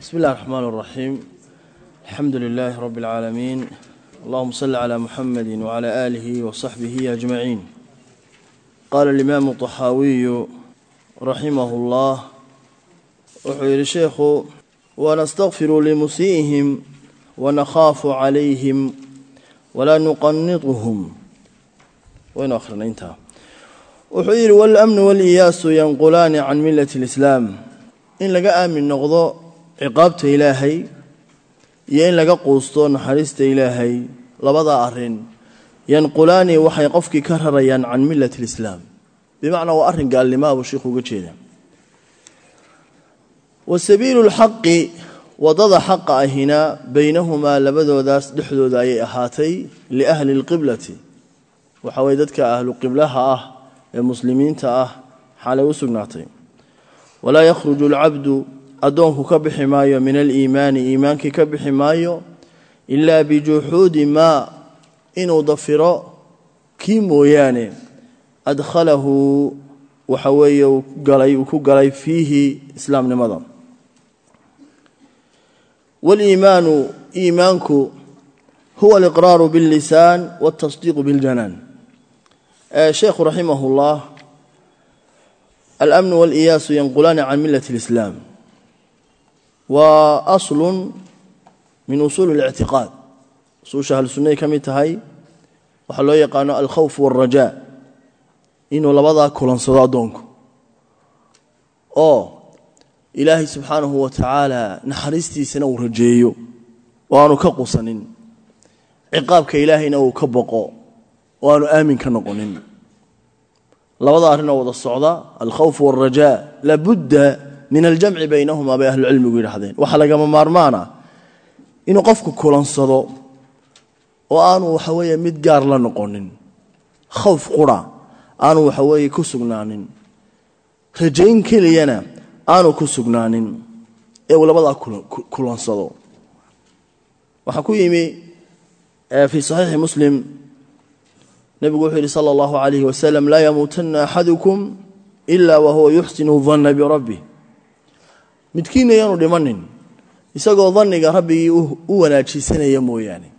بسم الله الرحمن الرحيم الحمد لله رب العالمين اللهم صل على محمد وعلى آله وصحبه أجمعين قال الإمام الطحاوي رحمه الله وحير الشيخ ونستغفر لمسيئهم ونخاف عليهم ولا نقنطهم وين آخرنا انتهى وحير والأمن والإياس ينقلان عن ملة الإسلام إن لقى آمن نغضو ciqaabta ilaahay iyo in laga quusto naxariista ilaahay labada arrin yanqulaani waxay qofkii ka rarayaan can milati lislaam bimacnaa waa arrin gaalnimaha buu sheikhu uga jeeda. Wa sabiilu lxaqi waddada xaqa ahina baynahumaa labadoodaas dhexdooda ayay ahaatay liahli lqiblati waxa weye dadka ahlu qiblaha ah ee muslimiinta ah xaalay u sugnaatay. Walaa yakhruju lcabdu addoonku ka bixi maayo min aliimaani iimaankii ka bixi maayo ilaa bijuxuudi maa inuu dafiro kii mooyaane adkhalahu waxa weeye galay uu ku galay fiihi islaamnimada. Waliimaanu iimaanku huwa aliqraaru billisaan waltasdiiqu biljanaan sheekhu raximah llah alamnu waliyaasu yanqulaani can milati lislaam waa aslun min usuuli اlictiqaad usuusha ahlu sunnaday ka mid tahay waxaa loo yaqaano alkhawf wاlrajaa inuu labadaa kulansado addoonku oo ilaahay subxaanahu wa tacaala naxariistiisana uu rajeeyo oo aanu ka qusanin ciqaabka ilaahayna uu ka boqo oo aanu aamin ka noqonin labada arrinoo wada socda alkhawf wاlrajaa labudda min aljamci baynahumaa bay ahlucilmigu yidhaahdeen. Waxaa lagama maarmaana inuu qofku kulansado oo aanu waxa weeye mid gaar la noqonin khawf qura aanu waxa weeye ku sugnaanin rajayn keliyana aanu ku sugnaanin ee uu labadaa kulansado. Waxaa ku yimi fii saxiixi muslim nebigu wuxuu yidhi sala allahu calayhi wasalam laa yamuutanna axadukum ila wahuwa yuxsinu danna birabbi midkiina yaanu dhimanin isagoo daniga rabbigii u wanaajiisanaya mooyaane.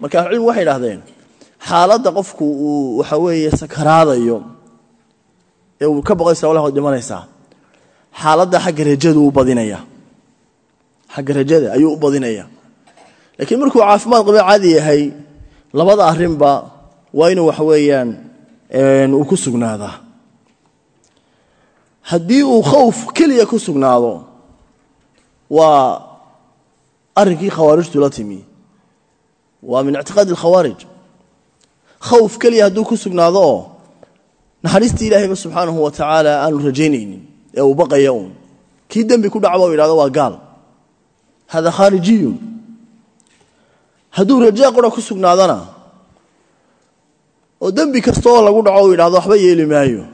Marka ahlucilmigu waxay idhahdeen xaaladda qofku uu waxa weeye sakaraadayo ee uu ka boqaysa walahood dhimanaysaa xaaladda xagga rajadu u badinaya. Xagga rajada ayuu u badinaya. Laakiin markuu caafimaad qaba caadi yahay labada arrinba waa inuu waxa weeyaan uu ku sugnaadaa haddii uu khawf keliya ku sugnaado waa arrinkii khawaarijtu la timi. Waa min ictiqaadi alkhawaarij. Khawf keliya hadduu ku sugnaado oo naxariistii ilaahayba subxaanahu wa tacaala aanu rajaynaynin ee uu baqaya uun. Kii dembi ku dhacba u yidhahdo waa gaal. Hada khaarijiyun hadduu rajaa qura ku sugnaadona oo dembi kasta oo lagu dhaco u yidhahdo waxba yeeli maayo.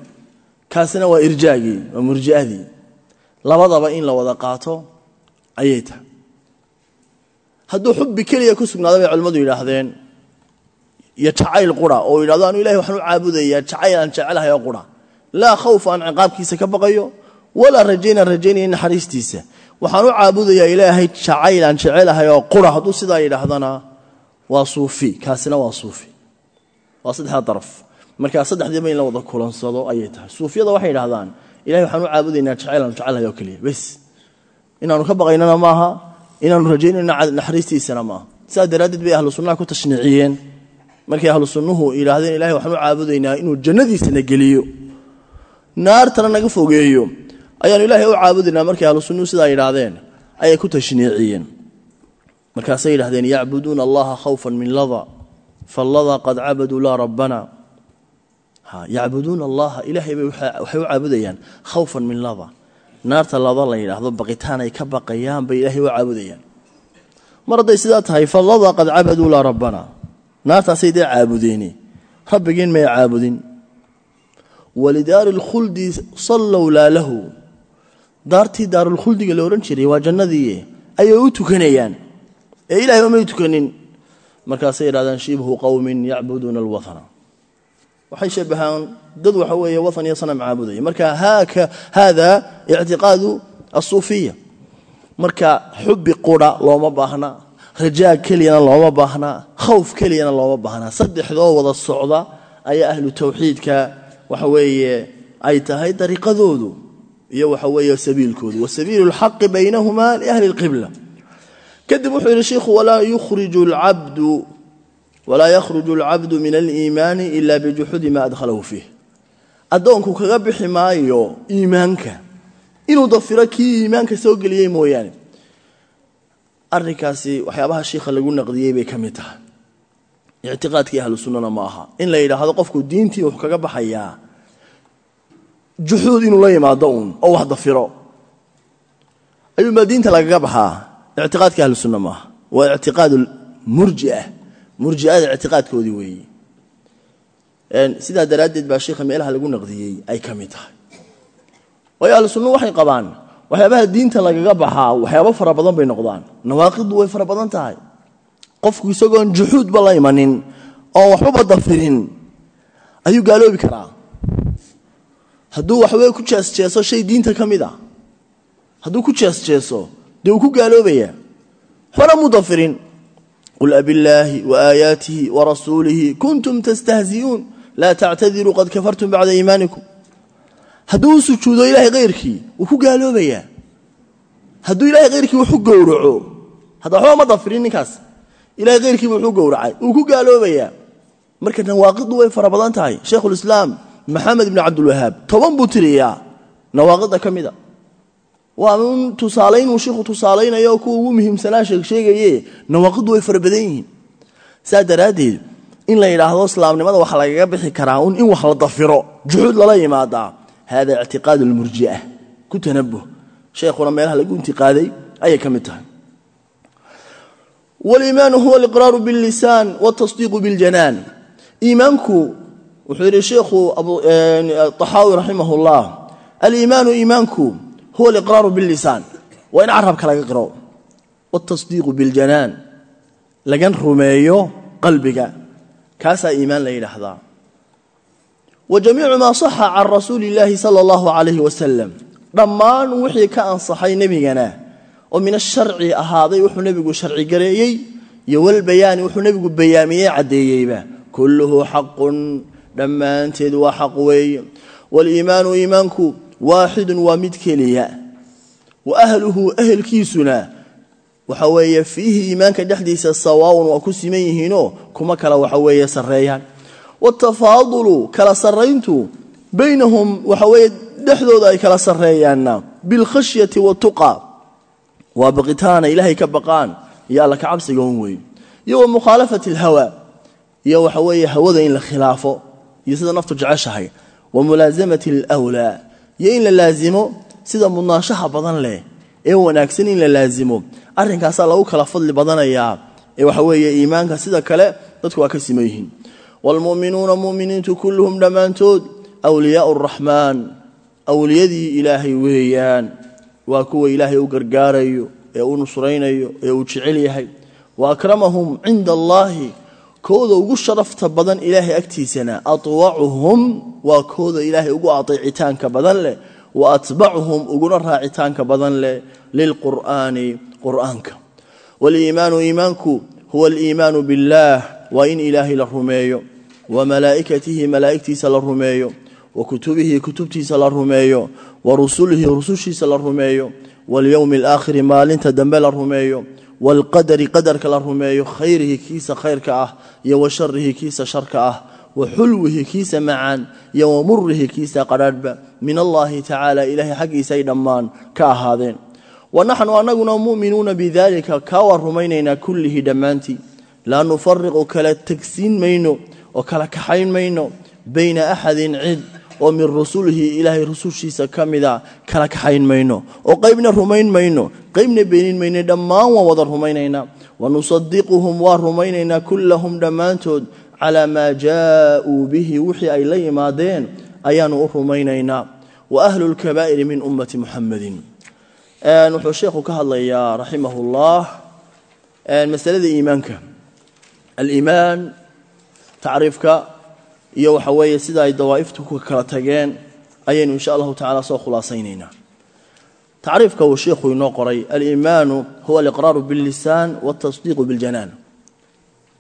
Kaasina waa irjaagii waa murji'adii. Labadaba in la wada qaato ayay tahay. Hadduu xubbi keliya ku sugnaado bay culimmadu yidhaahdeen iyo jacayl qura oo yidhahdo anu ilahay u caabudayaa jacayl aan jecelahay oo qura. Laa khawf aan ciqaabkiisa ka baqayo walaa rajaynaan rajaynaya naxariistiisa. Waxaan u caabudayaa ilaahay jacayl aan jecelahay oo qura. Hadduu sidaa yidhaahdana waa suufi kaasina waa suufi. Waa saddexda daraf. Markaa saddexdiiba in la wada kulansado ayay tahay. Suufiyada waxay idhahdaan ilahay waxaan caabudaynaa jacayl aan jecelahay oo keliya. Bes inaanu ka baqaynana maaha inaanu rajaynayno naxariistiisana maaha. Sidaas daraaddeed bay ahlu sunnaha ku tashniiciyeen. Markay ahlu sunnuhu yidhaahdeen ilahay waxaan caabudaynaa inuu jannadiisana geliyo. Naartana naga fogeeyo. Ayaanu ilaahay u caabudaynaa markay ahlu sunnuhu sidaa yidhaahdeen. Ayay ku tashniiciyeen. Markaasay yidhahdeen yacbuduuna allaha khawfan min lada fallada qad cabaduu laa rabbana. Yacbuduuna allaha ilaahay bay waxay u caabudayaan khawfan min lada naarta lada la yidhaahdo baqitaan ay ka baqayaan bay ilaahay u caabudayaan. Mar hadday sidaa tahay fallada qad cabaduu laa rabbana. Naartaasay dee caabudeeni? Rabbigiin may caabudin. Walidaari lkhuldi sallow laa lahu. Daartii daarulkhuldiga la odhan jiray waa jannadii ayay u tukanayaan. Ee ilahay umay tukanin. Markaasay yidhahdaan shibhu qowmin yacbuduuna alwathana waxay shabahaan dad waxa weeye wahan iyo sanam caabudaya marka haaka hada ictiqaadu asuufiya marka xubbi qura looma baahna rajaa keliyana looma baahnaa khawf keliyana looma baahnaa saddexdoo wada socda ayaa ahlu tawxiidka waxa weeye ay tahay dariiqadoodu iyo waxa weeye sabiilkoodu. Wasabiilu lxaqi baynahumaa liahli lqibla kadib wuxuu yidhi sheikhu walaa yukhriju alcabdu walaa yakhruju alcabdu min aliimaani ila bijuxudi ma adkhalahu fiih. Addoonku kaga bixi maayo iimaanka. Inuu dafiro kii iimaanka soo geliyey mooyaane. Arrinkaasi waxyaabaha shiikha lagu naqdiyey bay ka mid tahay. Ictiqaadkii ahlu sunnana ma aha. In la yidhaahdo qofku diintii wuxuu kaga baxayaa juxuud inuu la yimaado uun oo wax dafiro. Ayuunbaa diinta lagaga baxaa? Ictiqaadkii murjiada ictiqaadkoodii weeye. Sidaa daraaddeed baa shiikha meelaha lagu naqdiyey ay ka mid tahay. Waayo ahlu sunna waxay qabaan waxyaabaha diinta lagaga baxaa waxyaabo fara bay noqdaan. Nawaaqidu way fara badan tahay. Qofku isagoon juxuudba la imanin oon waxbaba dafirin ayuu gaaloobi karaa. Hadduu waxwey ku jeesjeeso shay diinta ka mid a hadduu ku jeesjeeso dee uu ku gaaloobaya waxbana mu dafirin qul abillaahi waaayaatihi warasuulihi kuntum tastahzi'uun laa tactadiruu qad kafartum bacda iimaanikum hadduu sujuudo ilaahay khayrkii wuu ku gaaloobayaa hadduu ilahay khayrkii wuxu gowraco hadda waxba ma dafirin ninkaas ilahay khayrkiiba wuxuu gowracay wuu ku gaaloobayaa marka nawaaqidu way fara badan tahay shaykhulislaam maxamed ibni cabdulwahaab toban buu tiriyaa nawaaqida ka mida waa un tusaalaynuu shiikhu tusaalaynayo kuwa ugu muhiimsanaa sheegsheegaye nawaaqidu way fara badan yihiin. Saa daraaddeed in la yidhaahdo islaamnimada waxa lagaga bixi karaa un in wax la dafiro juxuud lala yimaadaa hada ictiqaad lmurjia ku tanabuh sheekhuna meelaha lagu intiqaaday ayay ka mid tahay. Waliimaanu huwa aliqraaru billisaan waltasdiiqu biljanaan. Iimaanku wuxuu yidhi sheikhu axaawi raximah llah aliimaanu iimaanku huwa aliqraaru billisaan waa in carabka laga qiro waltasdiiqu biljanaan lagan rumeeyo qalbiga kaasaa iimaan la yidhaahdaa wajamiicu maa saxa can rasuuli illaahi sala allahu calayhi wasalam dhammaan wixii ka ansaxay nebigana oo min asharci ahaaday wuxuu nebigu sharci gareeyey iyo walbayaani wuxuu nebigu bayaamiyey caddeeyeyba kulluhu xaqun dhammaanteed waa xaq weeye iimaanku waaxidun waa mid keliya wa ahluhu ehelkiisuna waxa weeye fiihi iimaanka dhexdiisa sawaawun waa ku siman yihiinoo kuma kala waxa weeye sarreeyaan watafaadulu kala sarrayntu baynahum waxa weeye dhexdooda ay kala sarreeyaanna bilkhashyati watuqa waa baqitaana ilaahay ka baqaan iyo alla kacabsiga un weyn iyo wa mukhaalafati alhawa iyo waxa weeye hawada in la khilaafo iyo sida jeceshahay wa mulaasamati alwlaa iyo in la laasimo sida mudnaanshaha badan leh ee wanaagsan in la laasimo arrinkaasaa lagu kala fadli badanayaa ee waxa weeye iimaanka sida kale dadku waa ka siman yihiin. Waalmu'minuuna mu'miniintu kulluhum dhammaantood wliyaau araxmaan awliyadii ilaahay weeyaan. Waa kuwa ilaahay u gargaarayo ee u nusraynayo ee uu jecel yahay. Wa akramahum cinda allaahi kooda ugu sharafta badan ilaahay agtiisana atwacuhum waa kooda ilaahay ugu ateecitaanka badan leh wa atbacuhum uguna raacitaanka badan leh lilqur'aani qur'aanka. Waliimaanu iimaanku huwa aliimaanu biاllaah waa in ilaahay la rumeeyo wa malaa'ikatihi malaa'igtiisa la rumeeyo wa kutubihi kutubtiisa la rumeeyo wa rusulihi rusushiisa la rumeeyo walyowmi alaakhiri maalinta dambe la rumeeyo waalqadari qadarka la rumeeyo khayrihi kiisa khayrka ah iyo wa sharihi kiisa sharka ah wa xulwihi kiisa macaan iyo wa murihi kiisa qadhaadhba min allaahi tacaala ilaahay xaggiisa ay dhammaan ka ahaadeen wa naxnu annaguna mu'minuuna bidalika kaa waa rumaynaynaa kullihi dhammaantii laa nufariqu kala tegsiin mayno oo kala kaxayn mayno bayna axadin cid oo min rusulihi ilaahay rusushiisa ka mida kala kaxayn mayno oo qaybna rumayn mayno qaybna beenin mayno dhammaan waan wada rumaynaynaa wanusadiquhum waa rumaynaynaa kullahum dhammaantood calaa maa jaauu bihi wixii ay la yimaadeen ayaanu u rumaynaynaa wa ahlu lkabaa'iri min ummati muxamadin wuxuu sheekhu ka hadlayaa raximah ullah masalada iimaanka. Aliimaan tacriifka iyo waxa weeye sida ay dawaa'iftu ku kala tageen ayaynu insha allahu tacala soo khulaasaynaynaa tacriifka uu sheikhu inoo qoray aliimaanu huwa aliqraaru billisaan waltasdiiqu biljanaan.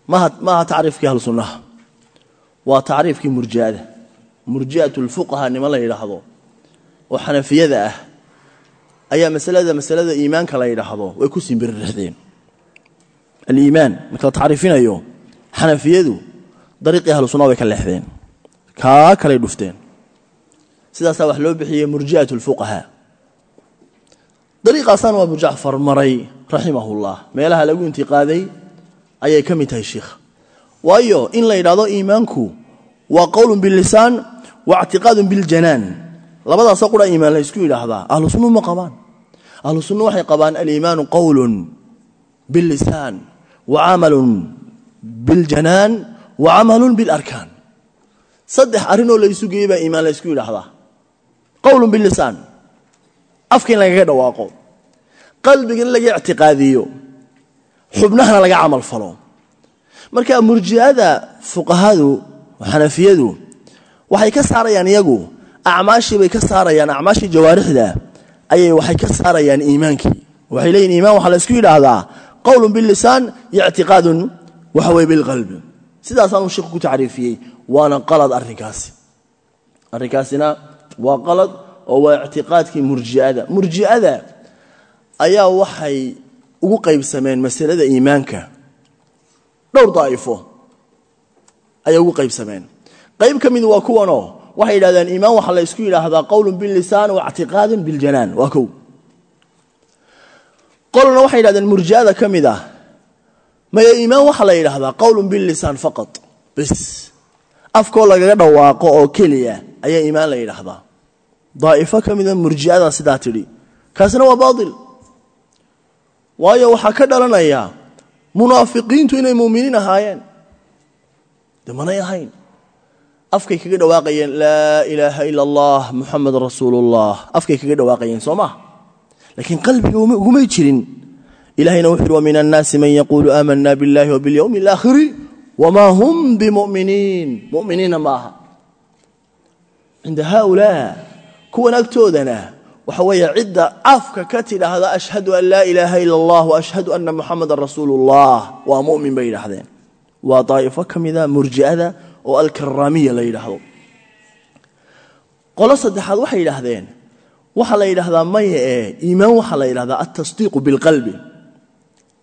Maaha tacriifkii ahlu sunnaha waa tacriifkii murji'ada murji'atu lfuqaha niman la yidhaahdo oo xanafiyada ah ayaa masalada masalada iimaanka la yidhaahdo way ku simbiriraxdeen aliimaan marka la tacriifinayo xanafiyadu dariiqii ahlu sunnaha way ka leexdeen. Kaa kalay dhufteen. Sidaasaa wax loo bixiyey murji'at lfuqaha dariiqaasaan waa abu jacfar maray raximahullah meelaha lagu intiqaaday ayay ka mid tahay sheikha waayo in la yidhahdo iimaanku waa qowlun bilisaan wa ictiqaadun biljanaan. Labadaasoo qura iimaan la ysku yidhaahdaa ahlu sunnu ma qabaan. Ahlu sunnu waxay qabaan aliimaanu qowlun billisaan wa camalun biljanaan wa camalun bilarkaan saddex arrinoo la ysu geeyey baa iimaan la ysku yidhaahdaa. Qowlun bilisaan afka in lagaga dhawaaqo. Qalbiga in laga ictiqaadiyo. Xubnahana laga camal falo. Marka murji'ada fuqahadu xanafiyadu waxay ka saarayaan iyagu. Acmaashii bay ka saarayaan acmaashii jawaarixda ayay waxay ka saarayaan iimaankii. Waxay leeyihiin iimaan waxaa la isku yidhaahdaa. Qowlun bilisaan iyo ictiqaadun waxa weye bilqalbi sidaasaanuu sheikhu ku tacriifiyey waana qalad arrinkaasi. Arrinkaasina waa qalad oo waa ictiqaadkii murji'ada. Murji'ada ayaa waxay ugu qaybsameen masalada iimaanka. Dhowr daa'ifo ayay ugu qaybsameen. Qayb ka mid waa kuwanoo waxay yidhahdeen iimaan waxaa la ysku yidhaahdaa qowlun billisaan wa biljanaan waa kow. Qolna waxay yidhahdeen murji'ada ka mid ah maya iimaan waxaa la yidhaahdaa qowlun billisaan faqat. Bes afkoo lagaga dhawaaqo oo keliya ayaa iimaan la yidhaahdaa daa'ifo ka mida murji'ada sidaa tidhi. Kaasina waa baatil. Waayo waxaa ka dhalanaya munaafiqiintu inay muuminiin ahaayeen. De manay ahayn. Afkay kaga dhawaaqayeen laa ilaaha ila allah muxamed rasuulullah. Afkay kaga dhawaaqayeen soo maa laakiin qalbiga ugumay jirin ilahayna wuxu uhi wa min annaasi man yaquulu aamana biاllahi wabiاlyowmi اlaakhiri wma hum bimuminiin muminiinna ma aha cinda haulaa kuwan agtoodana waxa weeye cidda afka ka tidhaahda ashhadu an laa ilaaha ila allah waashhadu ana muxamadan rasuulu اllah waa mumin bay yidhaahdeen waa daa'ifo ka mida murji'ada oo alkaraamiya la yidhaahdo qolo saddexaad waxay yidhaahdeen waxaa la yidhaahdaa maya ee iimaan waxaa la yidhahdaa altasdiiqu bilqalbi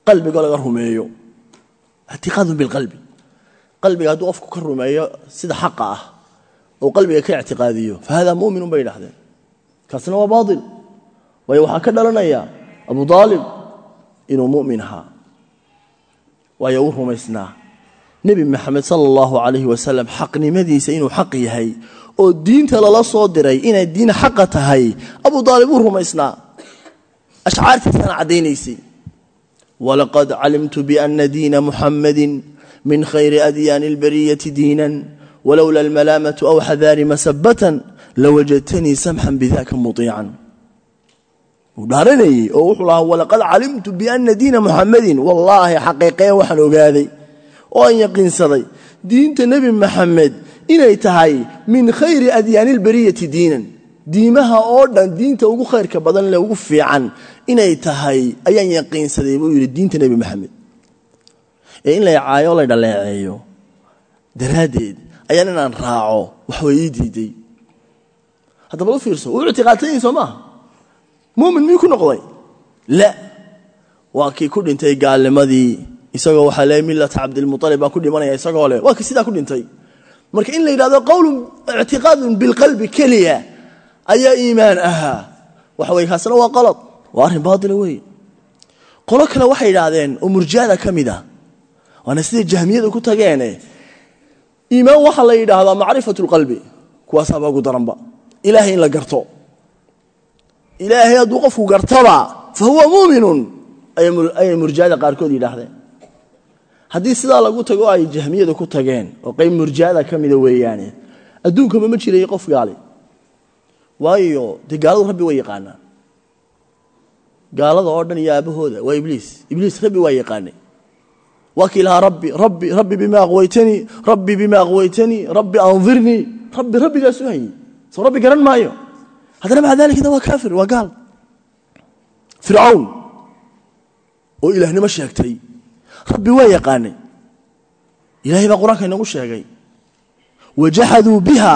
qalbigo laga rumeeyo. Ictiqaadu bilqalbi qalbiga hadduu qofku ka rumeeyo sida xaqa ah oo qalbiga ka ictiqaadiyo fa hada muminun bay yidhahdeen kaasna waa baail waayo waxaa ka dhalanaya abu aalib inuu mumin ahaa. Waayo uu rumaysnaa. Nebi maxamed sala allahu calayhi wasalam xaqnimadiisa inuu xaq yahay oo diinta lala soo diray inay diin xaqa tahay abu aalib uu rumaysnaa. Ashcaartiisana caddaynaysay walaqad calimtu biana diina muxammadin min khayri adyaani albariyati diinan walowla almalaamatu aw xadaari masabatan lawajadtanii samxan bidaka muiican dhaaranayey oo wuxuu lahaa walaqad calimtu biana diina muxammadin wallaahi xaqiiqeen waxaan ogaaday oo aan yaqiinsaday diinta nebi maxamed inay tahay min khayri adyaani albariyati diinan diimaha oo dhan diinta ugu khayrka badan le ugu fiican inay tahay ayaan yaqiinsaday buu yidhi diinta nebi maxamed. Ee in lay caayo lay dhaleeceeyo. Daraaddeed ayaan inaan raaco waxway ii diiday. Haddaba u fiirso wuu ictiqaadsanyay soo maaha mumin miyuu ku noqday? La. Waa kii ku dhintay gaalnimadii isagoo waxaa le millata cabdilmualib baan ku dhimanaya isagoo leh. Waa kii sidaa ku dhintay. Marka in la yidhahdo qowlun ictiqaadun bilqalbi keliya ayaa iimaan ahaa. Waxa weye kaasna waa qalad. Waa arrin baatila weeye qolo kale waxay yidhaahdeen oo murjiada ka mid a waana siday jahmiyadu ku tageene iimaan waxaa la yidhaahdaa macrifatu lqalbi kuwaasaaba ugu daranba. Ilaahay in la garto. Ilaahay hadduu qofku gartaba fa huwa muuminun. Ayay murjiada qaarkood yidhaahdeen. Haddii sidaa lagu tago ay jahmiyadu ku tageen oo qayb murjiada ka mida weeyaane. Adduunkaba ma jiray qof gaali waayo dee gaaladu rabbi way yaqaanaan gaalada oo dhan iyo aabahooda waa ibliis. Ibliis rabbi waa yaqaanay. Waa rabbi rabbi rabbi bima aqwaytanii rabbi bima aqwaytanii rabbi andirnii rabbi rabbigaasu hayey soo rabbi garan maayo. Haddana maca dalikna waa kaafir waa gaal. Fircawn oo ilaahnimo sheegtay. Rabbi waa yaqaanay. Ilaahay baa qur'aanka inagu sheegay. Wajaxaduu biha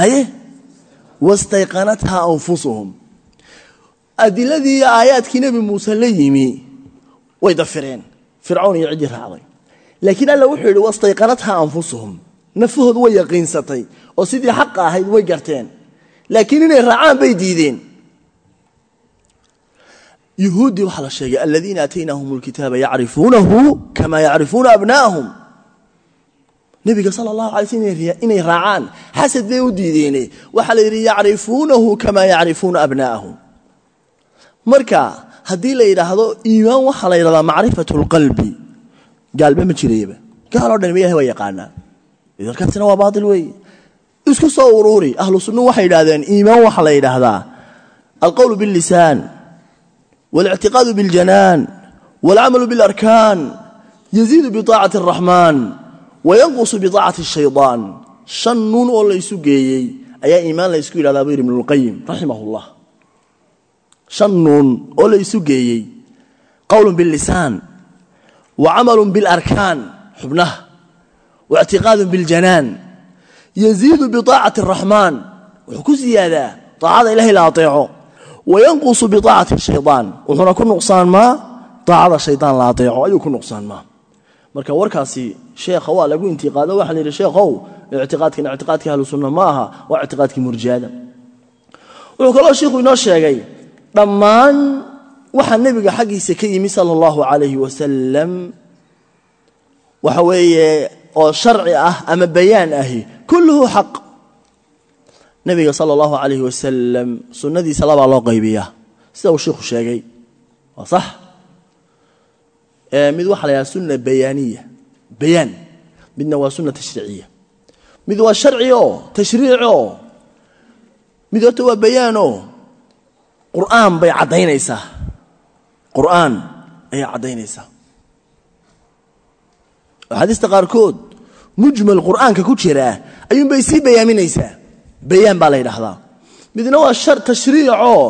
haye wastayqanathaa anfusuhum adiladii iyo aayaadkii nebi muuse la yimi way dafireen fircawn iyo ciddii raacday laakiin alla wuxuu yidhi wastayqanathaa anfusuhum nafahoodu way yaqiinsatay oo sidii xaqa ahayd way garteen laakiin inay raacaan bay diideen yuhuuddii waxaa la sheegay aladiina aataynaahum lkitaaba yacrifuunahu kama yacrifuuna abna'ahum nabiga sal lahu ala inay raacaan. Xasad bay u diideene waxaa la yidhi yacrifuunahu kamaa yacrifuuna abnaa'ahum marka haddii la yidhaahdo iimaan waxaa la yidhahdaa macrifat lqalbi gaalba ma jirayba gaaloo dhan ma ilahy waa yaqaanaa. Idarkaasina waa baail wey isku soo uruuri. Ahlu sunnu waxay yidhahdeen iimaan waxaa la yidhaahdaa. Alqowlu billisaan walictiqaadu biljanaan walcamalu bilarkaan yaziidu biaacati araxmaan wayanqusu bidacati shaydaan shan nuun oo la isu geeyey ayaa iimaan la ysku yidhahdaa buu yidhi ibnulqayim raximahullah shan nuun oo la isu geeyey. Qowlun billisaan wa camalun bilarkaan xubnaha. Wa ictiqaadun biljanaan yaziidu biaacati araxmaan wuxuu ku siyaadaa aacada ilahay la aeeco wayanqusu biaacati shaydaan wuxuuna ku nuqsaanmaa aacada shaydaan la aeeco ayuu ku nuqsaanmaa marka warkaasi sheekha waa lagu intiqaado. Waxa la yidhi sheekhow ictiqaadkan ictiqaadkii ahlu sunna ma aha waa ictiqaadkii murjiada wuxuu kaloo shiikhu inoo sheegay dhammaan waxa nebiga xaggiisa ka yimi sala allahu calayhi wasalam waxa weeye oo sharci ah ama bayaan ahi kulluhu xaq. Nabiga sal allahu alayh wasalam sunnadiisa labaa loo qaybiyaa. Sida uu shiikhu sheegay waa sax. Mid waxaa la yhaha sunna bayaaniya bayaan. Midna waa sunna tashriiciya mid waa sharci oo oo mid horta waa bayaanoo. Qur'aan bay caddaynaysaa. Qur'aan ayay caddaynaysaa. Axaadiista qaarkood mujmal qur'aanka ku jiraa ayuunbay sii bayaaminaysaa bayaan baa la yidhaahdaa. Midna waa tashriicoo.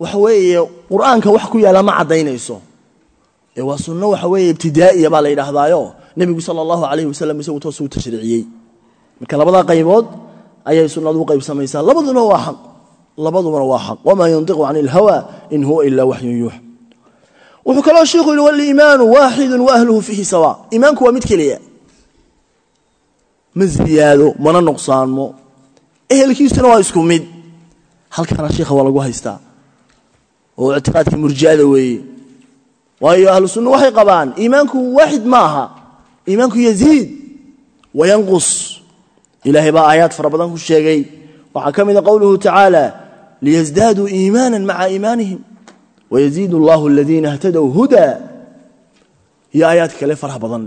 Waxa weeye qur'aanka wax ku yaalla ma caddaynayso. Ee waa sunno waxa weeye ibtidaa'iya baa la yidhaahdaayo nebigu sala allahu calayhi wasalam isagu toos uu tashriiciyey. Marka labadaa qaybood ayay sunnadu u qaybsamaysaa. Labaduna waa xaq. Labadubana waa xaq. Wamaa yantiqu can ilhawa in huwa ilaa waxyun yuux wuxuu kaloo shiikhu yidhi waliimaanu waaxidun wa ahluhu fiihi sawa. Iimaanku waa mid keliya. Ma ziyaado mana nuqsaanmo. Ehelkiisuna waa isku mid. Halkaana sheikha waa lagu haystaa. Oo ictiqaadkii murjiada weeye. Waayo ahlu waxay qabaan iimaanku waaxid ma iimaanku yaziid wayanqus. Ilaahay baa aayaad fara badan ku sheegay. Waxaa ka mida qowluhu tacaala liyasdaaduu iimaana maca iimaanihim. Wayaziid allahu aladiina اhtadow huda. Iyo aayaad kale faraha badan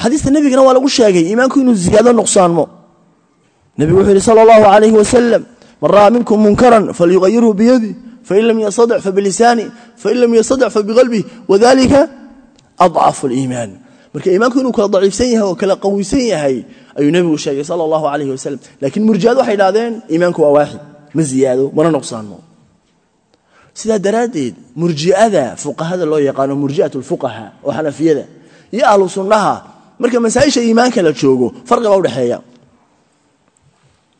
xadiista nebigana waa lagu sheegay iimaanku inuu ziyaado nuqsaanmo nebigu wuxuu yihi sala اllahu alayh wasalam man ra'a minkum munkara falyuqayirhu biyadih fain lam yastadc fabilisaani fain lam yastadc fabiqalbih wadalika adcafu aliimaan. Marka iimaanku inuu kala daciifsan yahay oo kala qawisan yahay ayuu nebigu sheegay sala allahu calayhi wasalam laakiin murji'ad waxay idhahdeen iimaanku waa waaxid ma ziyaado mana nuqsaanno. Sidaa daraaddeed murji'ada fuqahada loo yaqaano murji'at alfuqaha oo xanafiyada iyo ahlu sunnaha marka masaa'isha iimaanka la joogo farqibaa udhexeeya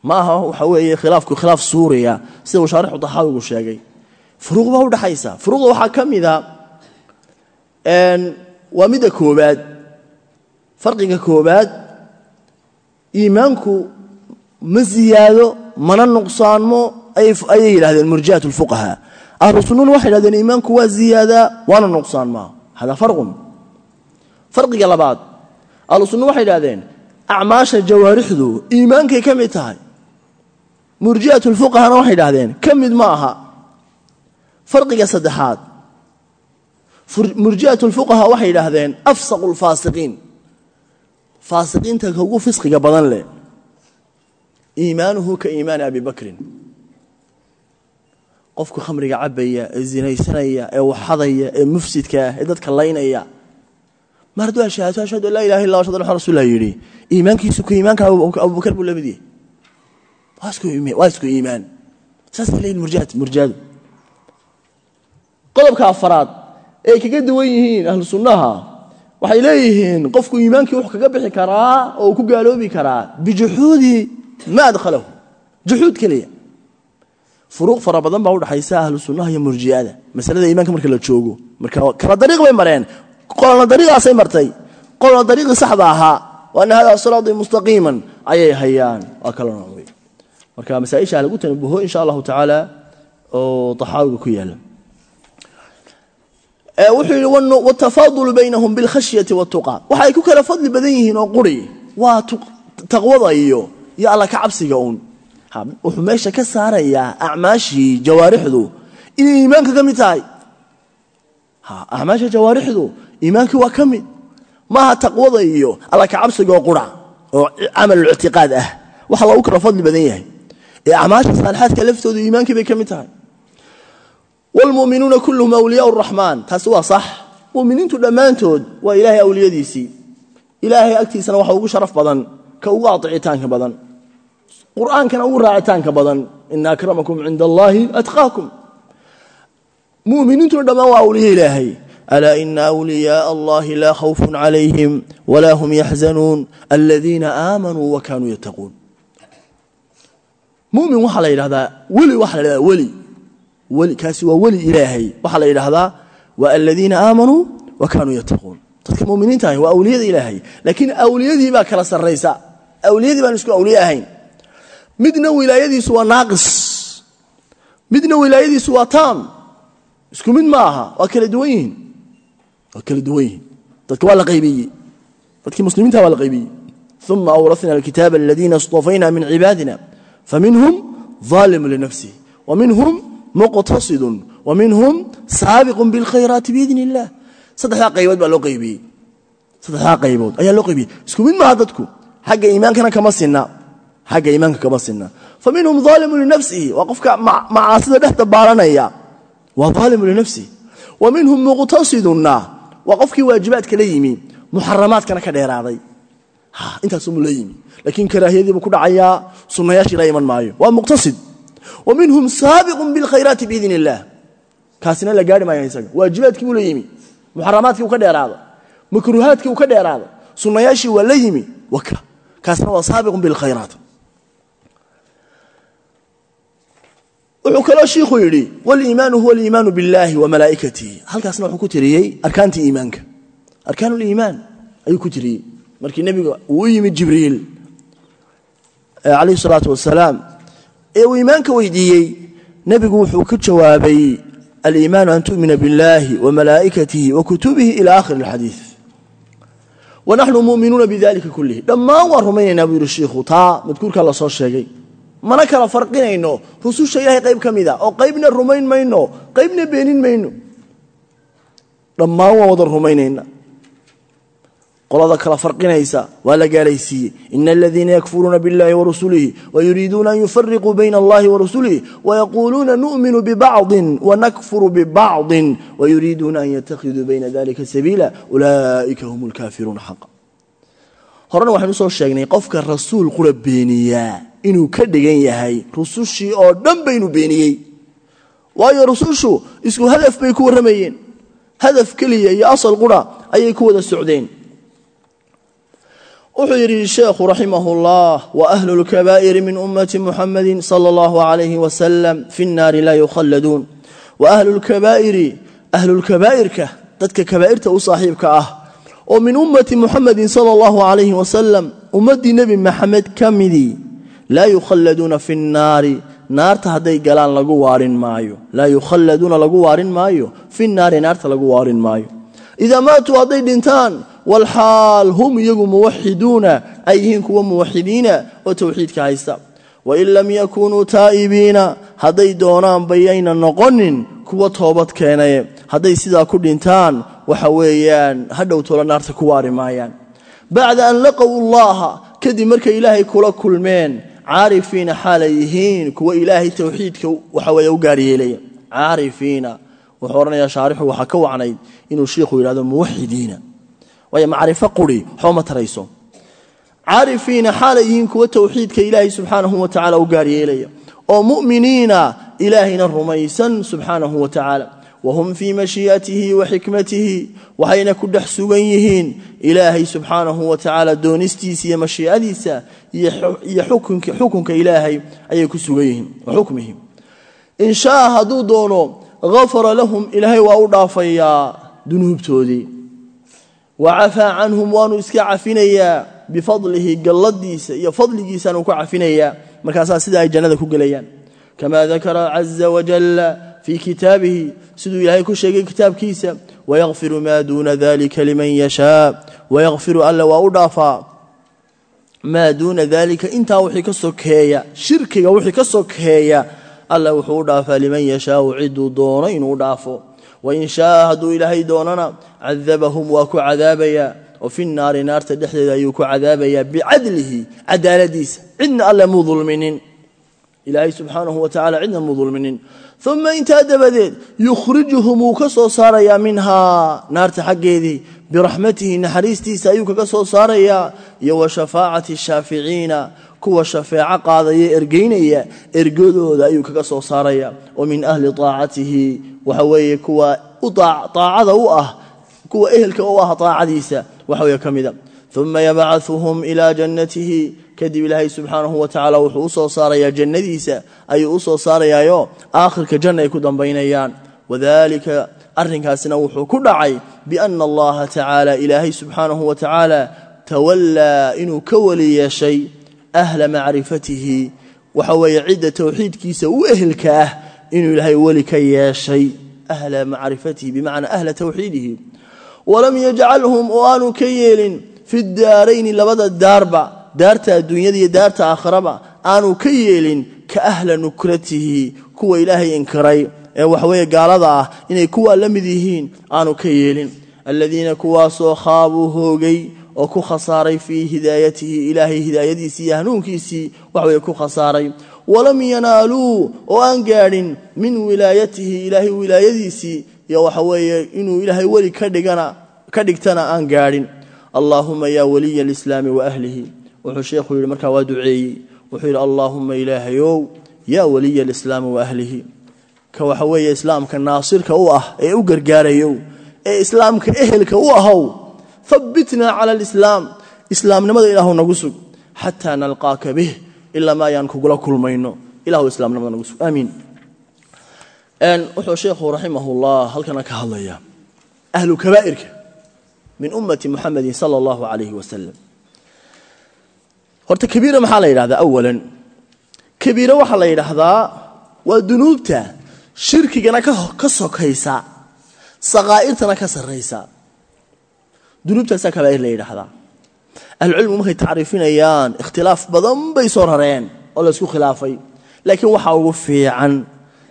ma aha waxa weeye khilaafku khilaaf suuriya sida uu shaarixu taxaawigu sheegay. Furuuq baa udhexaysa furuuqda waxaa ka mida waa midda koobaad farqiga koobaad iimaanku ma ziyaado mana nuqsaanmo ayay yidhahdeen murji'at اlfuqaha ahlu sunnuna waxay yidhahdeen iimaanku waa ziyaadaa waana nuqsaanmaa. Hada farqun. Farqiga labaad ahlu waxay yidhahdeen acmaasha jawaarixdu iimaankay ka mid tahay. Murji'at lfuqahana waxay idhahdeen ka mid ma aha. Farqiga saddexaad murji'at lfuqaha waxay yidhaahdeen afsaqu lfaasiqiin faasiqiinta ka ugu fisqiga badan leh iimaanuhu ka iimaani abi bakrin. Qofku khamriga cabaya ee zinaysanaya ee waxadaya ee mufsidka ah ee dadka laynaya. Mar hadduu ashahaato ashhadu an laa ilaha illa ashhadu an rasulah yidhi. Iimaankiisu ku iimaanka abubakar buu la mid yahay. Waa isku iimaan. Saasay leeyihiin murjiadu. Qodobka afaraad ee ay kaga duwan yihiin ahlu sunnaha waxay leeyihiin qofku iimaankii wuxuu kaga bixi karaa oo ku gaaloobi karaa bijuxuudi ma adkhalahu juxuud keliya. Furuuq fara badan baa udhaxaysa ahlu sunnaha iyo murji'ada. Masalada iimaanka marka la joogo marka kala dariiq bay mareen. Qolna dariiqaasay martay. Qolna dariiqii saxda ahaa waana hada siraatii mustaqiiman ayay hayaan. Waa kala nooc marka masaaisha lagu tanabuho insha allahu tacaala oo taxaawiga ku yaalla wuxuu yidhi watafaadulu baynahum bilkhashyati watuqa waxay ku kala fadli badan yihiin oo quri. Waa taqwada iyo iyo alla ka cabsiga uun. Wuxuu meesha ka saarayaa acmaashii jawaarixdu. Inay iimaanka ka mid tahay. Acmaasha jawaarixdu iimaankii waa ka mid. Maaha taqwada iyo alla ka cabsiga oo qura oo camalulictiqaad ah. Waxa lagu kala fadli tahay wlmuminuuna kulluhum awliyaa raxmaan taasi waa sax muminiintu dhammaantood waa ilaahay awliyadiisii ilaahay agtiisana waxa ugu sharaf badan ka ugu aicitaanka badan qur'aankana ugu raacitaanka badan ina akramakum cinda allaahi atqaakum muminiintuna dhammaan waa awliya ilaahay alaa ina wliyaaa allahi laa khawfun calayhim walaa hum yaxzanuun aladiina aamanuu wa kaanuu yattaquun mumin waxaa la yidhahdaa weli waxaa la yidhahdaa weli weli kaasi waa weli ilaahay. Waxaa la yidhaahdaa waa aladiina aamanuu wa kaanuu yattaquun. Dadka muminiinta ahi waa awliyada ilaahay. Laakiin awliyadii baa kala sarraysa. Awliyadii baan isku awliye ahayn. Midna wilaayadiisu waa naaqis. Midna wilaayadiisu waa taam. Isku mid ma aha waa kala duwan yihiin. Waa kala duwan yihiin. Dadka waa la qaybiyey dadkii muslimiinta waa la qaybiyey uma awrasna alkitaaba aladiina istafayna min cibaadina faminhum ظaalimu linafsih waminhum muqtasidun waminhum saabiqun bilkhayraati biidn illah saddexdaa qaybood baa loo qaybiyey saddexdaa qaybood ayaa loo qaybiyey isku mid maaha dadku xagga iimaankana kama sinna. Xagga iimaanka kama sinna. Fa minhum aalimu linafsihi waa qofka macaasida dhex dabaalanaya waa aalimu linafsihi wa minhum muqtasidunna waa qofkii waajibaadka la yimi muxaramaadkana ka dheeraaday. Intaasumuu la yimi. Laakiin karaahiyadiibuu ku dhacayaa wa minhum saabiqun bilkhayraati biidn illah kaasina la gaari maayo isaga waajibaadkii buu la yimi muxaramaadkii uu ka dheeraada makruuhaadkii uu ka dheeraada sunnayaashii waa la yimi waka kaasna waa saabiqun bilkhayraat wuxuu kaloo shiikhuu yidhi waliimaanu huwa aliimaanu biاllaahi wa malaa'ikatihi halkaasna wuxuu ku tiriyey arkaantii iimaanka arkaan uliimaan ayuu ku tiriyey markii nebiga uu u yimid jibriil calayh isalaatu wasalaam ee uu iimaanka weydiiyey nebigu wuxuu ka jawaabay aliimaanu an tu'mina biاllaahi wa malaa'ikatihi wa ila akhiri اlxadiid wa naxnu muuminuuna bidalika kulihi dhammaan waan rumaynaynaa buu yidhi shiikhu taa madkuurkaa la soo sheegay. Mana kala farqinayno. Rususha ilahay qayb ka mida oo qaybna rumayn mayno qaybna beenin mayno. Dhammaan waan wada rumaynayna qolada kala farqinaysa waa la gaalaysiiyey ina aladiina yakfuruuna biاllahi warasulihi wayuriiduuna an yufariquu bayna allahi warasulihi wayaquuluuna nu'minu bibacضi wanakfuru bibacضi wayuriiduuna an yatakiduu bayna dalika sabiila ulaa'ika hum lkaafiruuna xaqa horena waxaynu soo sheegnay qofka rasuul qura beeniyaa inuu ka dhigan yahay rusushii oo dhan baynu beeniyey waayo rusushu isku hadaf bay ku warramayeen hadaf keliya iyo asal qura ayay ku wada socdeen wuxuu yidhi sheekhu raximahullah wa ahlulkabaa'iri min ummati muxamadin sala allahu alayhi wasalam fi nnaari laa yukhalladuun wa ahlulkabaa'iri ahlulkabaa'irka dadka kabaa'irta u saaxiibka ah oo min ummati muxamedin sala allahu alayhi wasalam ummaddii nebi maxamed ka midii laa yukhalladuuna fi nnaari naarta hadday galaan lagu waarin maayo. Laa yukhalladuuna lagu waarin maayo. Fi nnaari naarta lagu waarin maayo. Idaa maatuu hadday dhintaan walxaal hum iyagu muwaxiduuna ay yihiin kuwa muwaxidiina oo towxiidka haysta. Wain lam yakunuu taa'ibiina hadday doonaan bayayna noqonin kuwa toobad keenaye. Hadday sidaa ku dhintaan waxa weeyaan hadhow toola naarta ku waari maayaan bacda an laqow llaha kadib markay ilaahay kula kulmeen caarifiina xaalay yihiin kuwa ilaahay towxiidka waxaweye u gaaryeelaya caarifiina wuxuu odhanayaa shaarixu waxaa ka wacnayd inuu shiikhu yidhahdo muwaxidiina waayo macrifo quri waxba ma tarayso. Caarifiina xaalay yihiin kuwa towxiidka ilaahay subxaanahu wa tacala u gaaryeelaya oo mu'miniina ilaahayna rumaysan subxaanahu wa tacaala. Wahum fii mashii'atihi wa xikmatihi waxayna ku dhex sugan yihiin ilaahay subxaanahu wa tacaala doonistiisa iyo mashii'adiisa iyo xukunka ilaahay ayay ku sugan yihiin xukmihi. In shaaa hadduu doono gafara lahum ilaahay waa u dhaafayaa dunuubtoodii wa cafaa canhum waanu iska cafinayaa bifadlihi galladiisa iyo fadligiisaanu ku cafinayaa. Markaasaa sida ay jannada ku gelayaan. Kamaa dakara caza wajalla fii kitaabihi siduu ilaahay ku sheegay kitaabkiisa wayakfiru maa duuna dalika liman yashaa wayakfiru alla waa u dhaafaa maa duuna dalika intaa wixii ka sokeeya shirkiga wixii ka sokeeya alla wuxuu u dhaafaa liman yashaau ciduu doono inuu dhaafo wain shaaa hadduu ilaahay doonana cadabahum waa ku cadaabayaa oo fi naari naarta dhexdeeda ayuu ku cadaabayaa bicadlihi cadaaladiisa cidna alle muu dulminin ilaahay subxaanahu wa tacala cidna muu dulminin uma intaa dabadeed yukhrijuhum wuu ka soo saarayaa minhaa naarta xaggeedii biraxmatihi naxariistiisa ayuu kaga soo saarayaa iyo wa shafaacati kuwa shafeeco qaadaya ergeynaya ergadooda ayuu kaga soo saaraya. Oo min ahli aacatihi waxa weeye kuwa aacada u ah kuwa ehelka u ah aacadiisa waxaweye ka mida uma yabcaثuhum ilaa jannatihi kadib ilaahay subxaanahu wa tacala wuxuu u soo saarayaa jannadiisa ayuu u saarayaayo aakhirka janna ay ku dambaynayaan. Wadalika arrinkaasina wuxuu ku dhacay biana allaha tacaala ilaahay subxaanahu wa tacaala tawallaa inuu ka weli yeeshay ahla macrifatihi. Waxa weeye cidda towxiidkiisa u ehelka ah inuu ilaahay weli ka yeeshay ahla macrifatihi bimacnaa ahla towxiidihi walam yajcalhum oo aanu ka yeelin fi daarayni labada daarba daarta adduunyada iyo daarta aakharaba aanu ka yeelin ka ahla nukratihi kuwa ilaahay inkiray. Ee waxaweye gaalada ah inay kuwaa la mid yihiin aanu ka yeelin. Aladiina kuwaasoo khaabuu hoogay oo ku khasaaray fii hidaayatihi ilaahay hidaayadiisii iyo hanuunkiisii waxweye ku khasaaray. Walam yanaaluu oo aan gaadhin min wilaayatihi ilaahay wilaayadiisii iyo waxa weeye inuu ilaahay weli ka dhigtana aan gaadhin. Allaahuma yaa waliya alislaami wa ahlihi. Wuxuu sheekhu yidhi markaa waa duceeyey. Wuxuu yidhi allaahuma ilaahayow yaa waliya alislaami wa ahlihi. Ka waxa weeye islaamka naasirka u ah ee u gargaarayow ee islaamka ehelka u ahow habbitnaa cala alislaam islaamnimada ilaahu nagu sug. Xataa nalqaaka bih ilaa ma ayaan kugula kulmayno. Ilahu islaamnimada nagu sug. Aamiin wuxuu sheekhu raximahullah halkana ka hadlaya ahlu kabaa'irka min ummati muxamedin sala allahu calayhi wasalam horta kabiira maxaa la yidhahdaa? Awalan kabiira waxaa la yidhaahdaa waa dunuubta shirkigana ka sokaysa saqaa'irtana ka sarraysa dunuubtaasaa kabaa'ir la yidhaahdaa. Ahlucilmigu markay tacriifinayaan ikhtilaaf badan bay soo rareen oo laysku khilaafay. Laakiin waxaa ugu fiican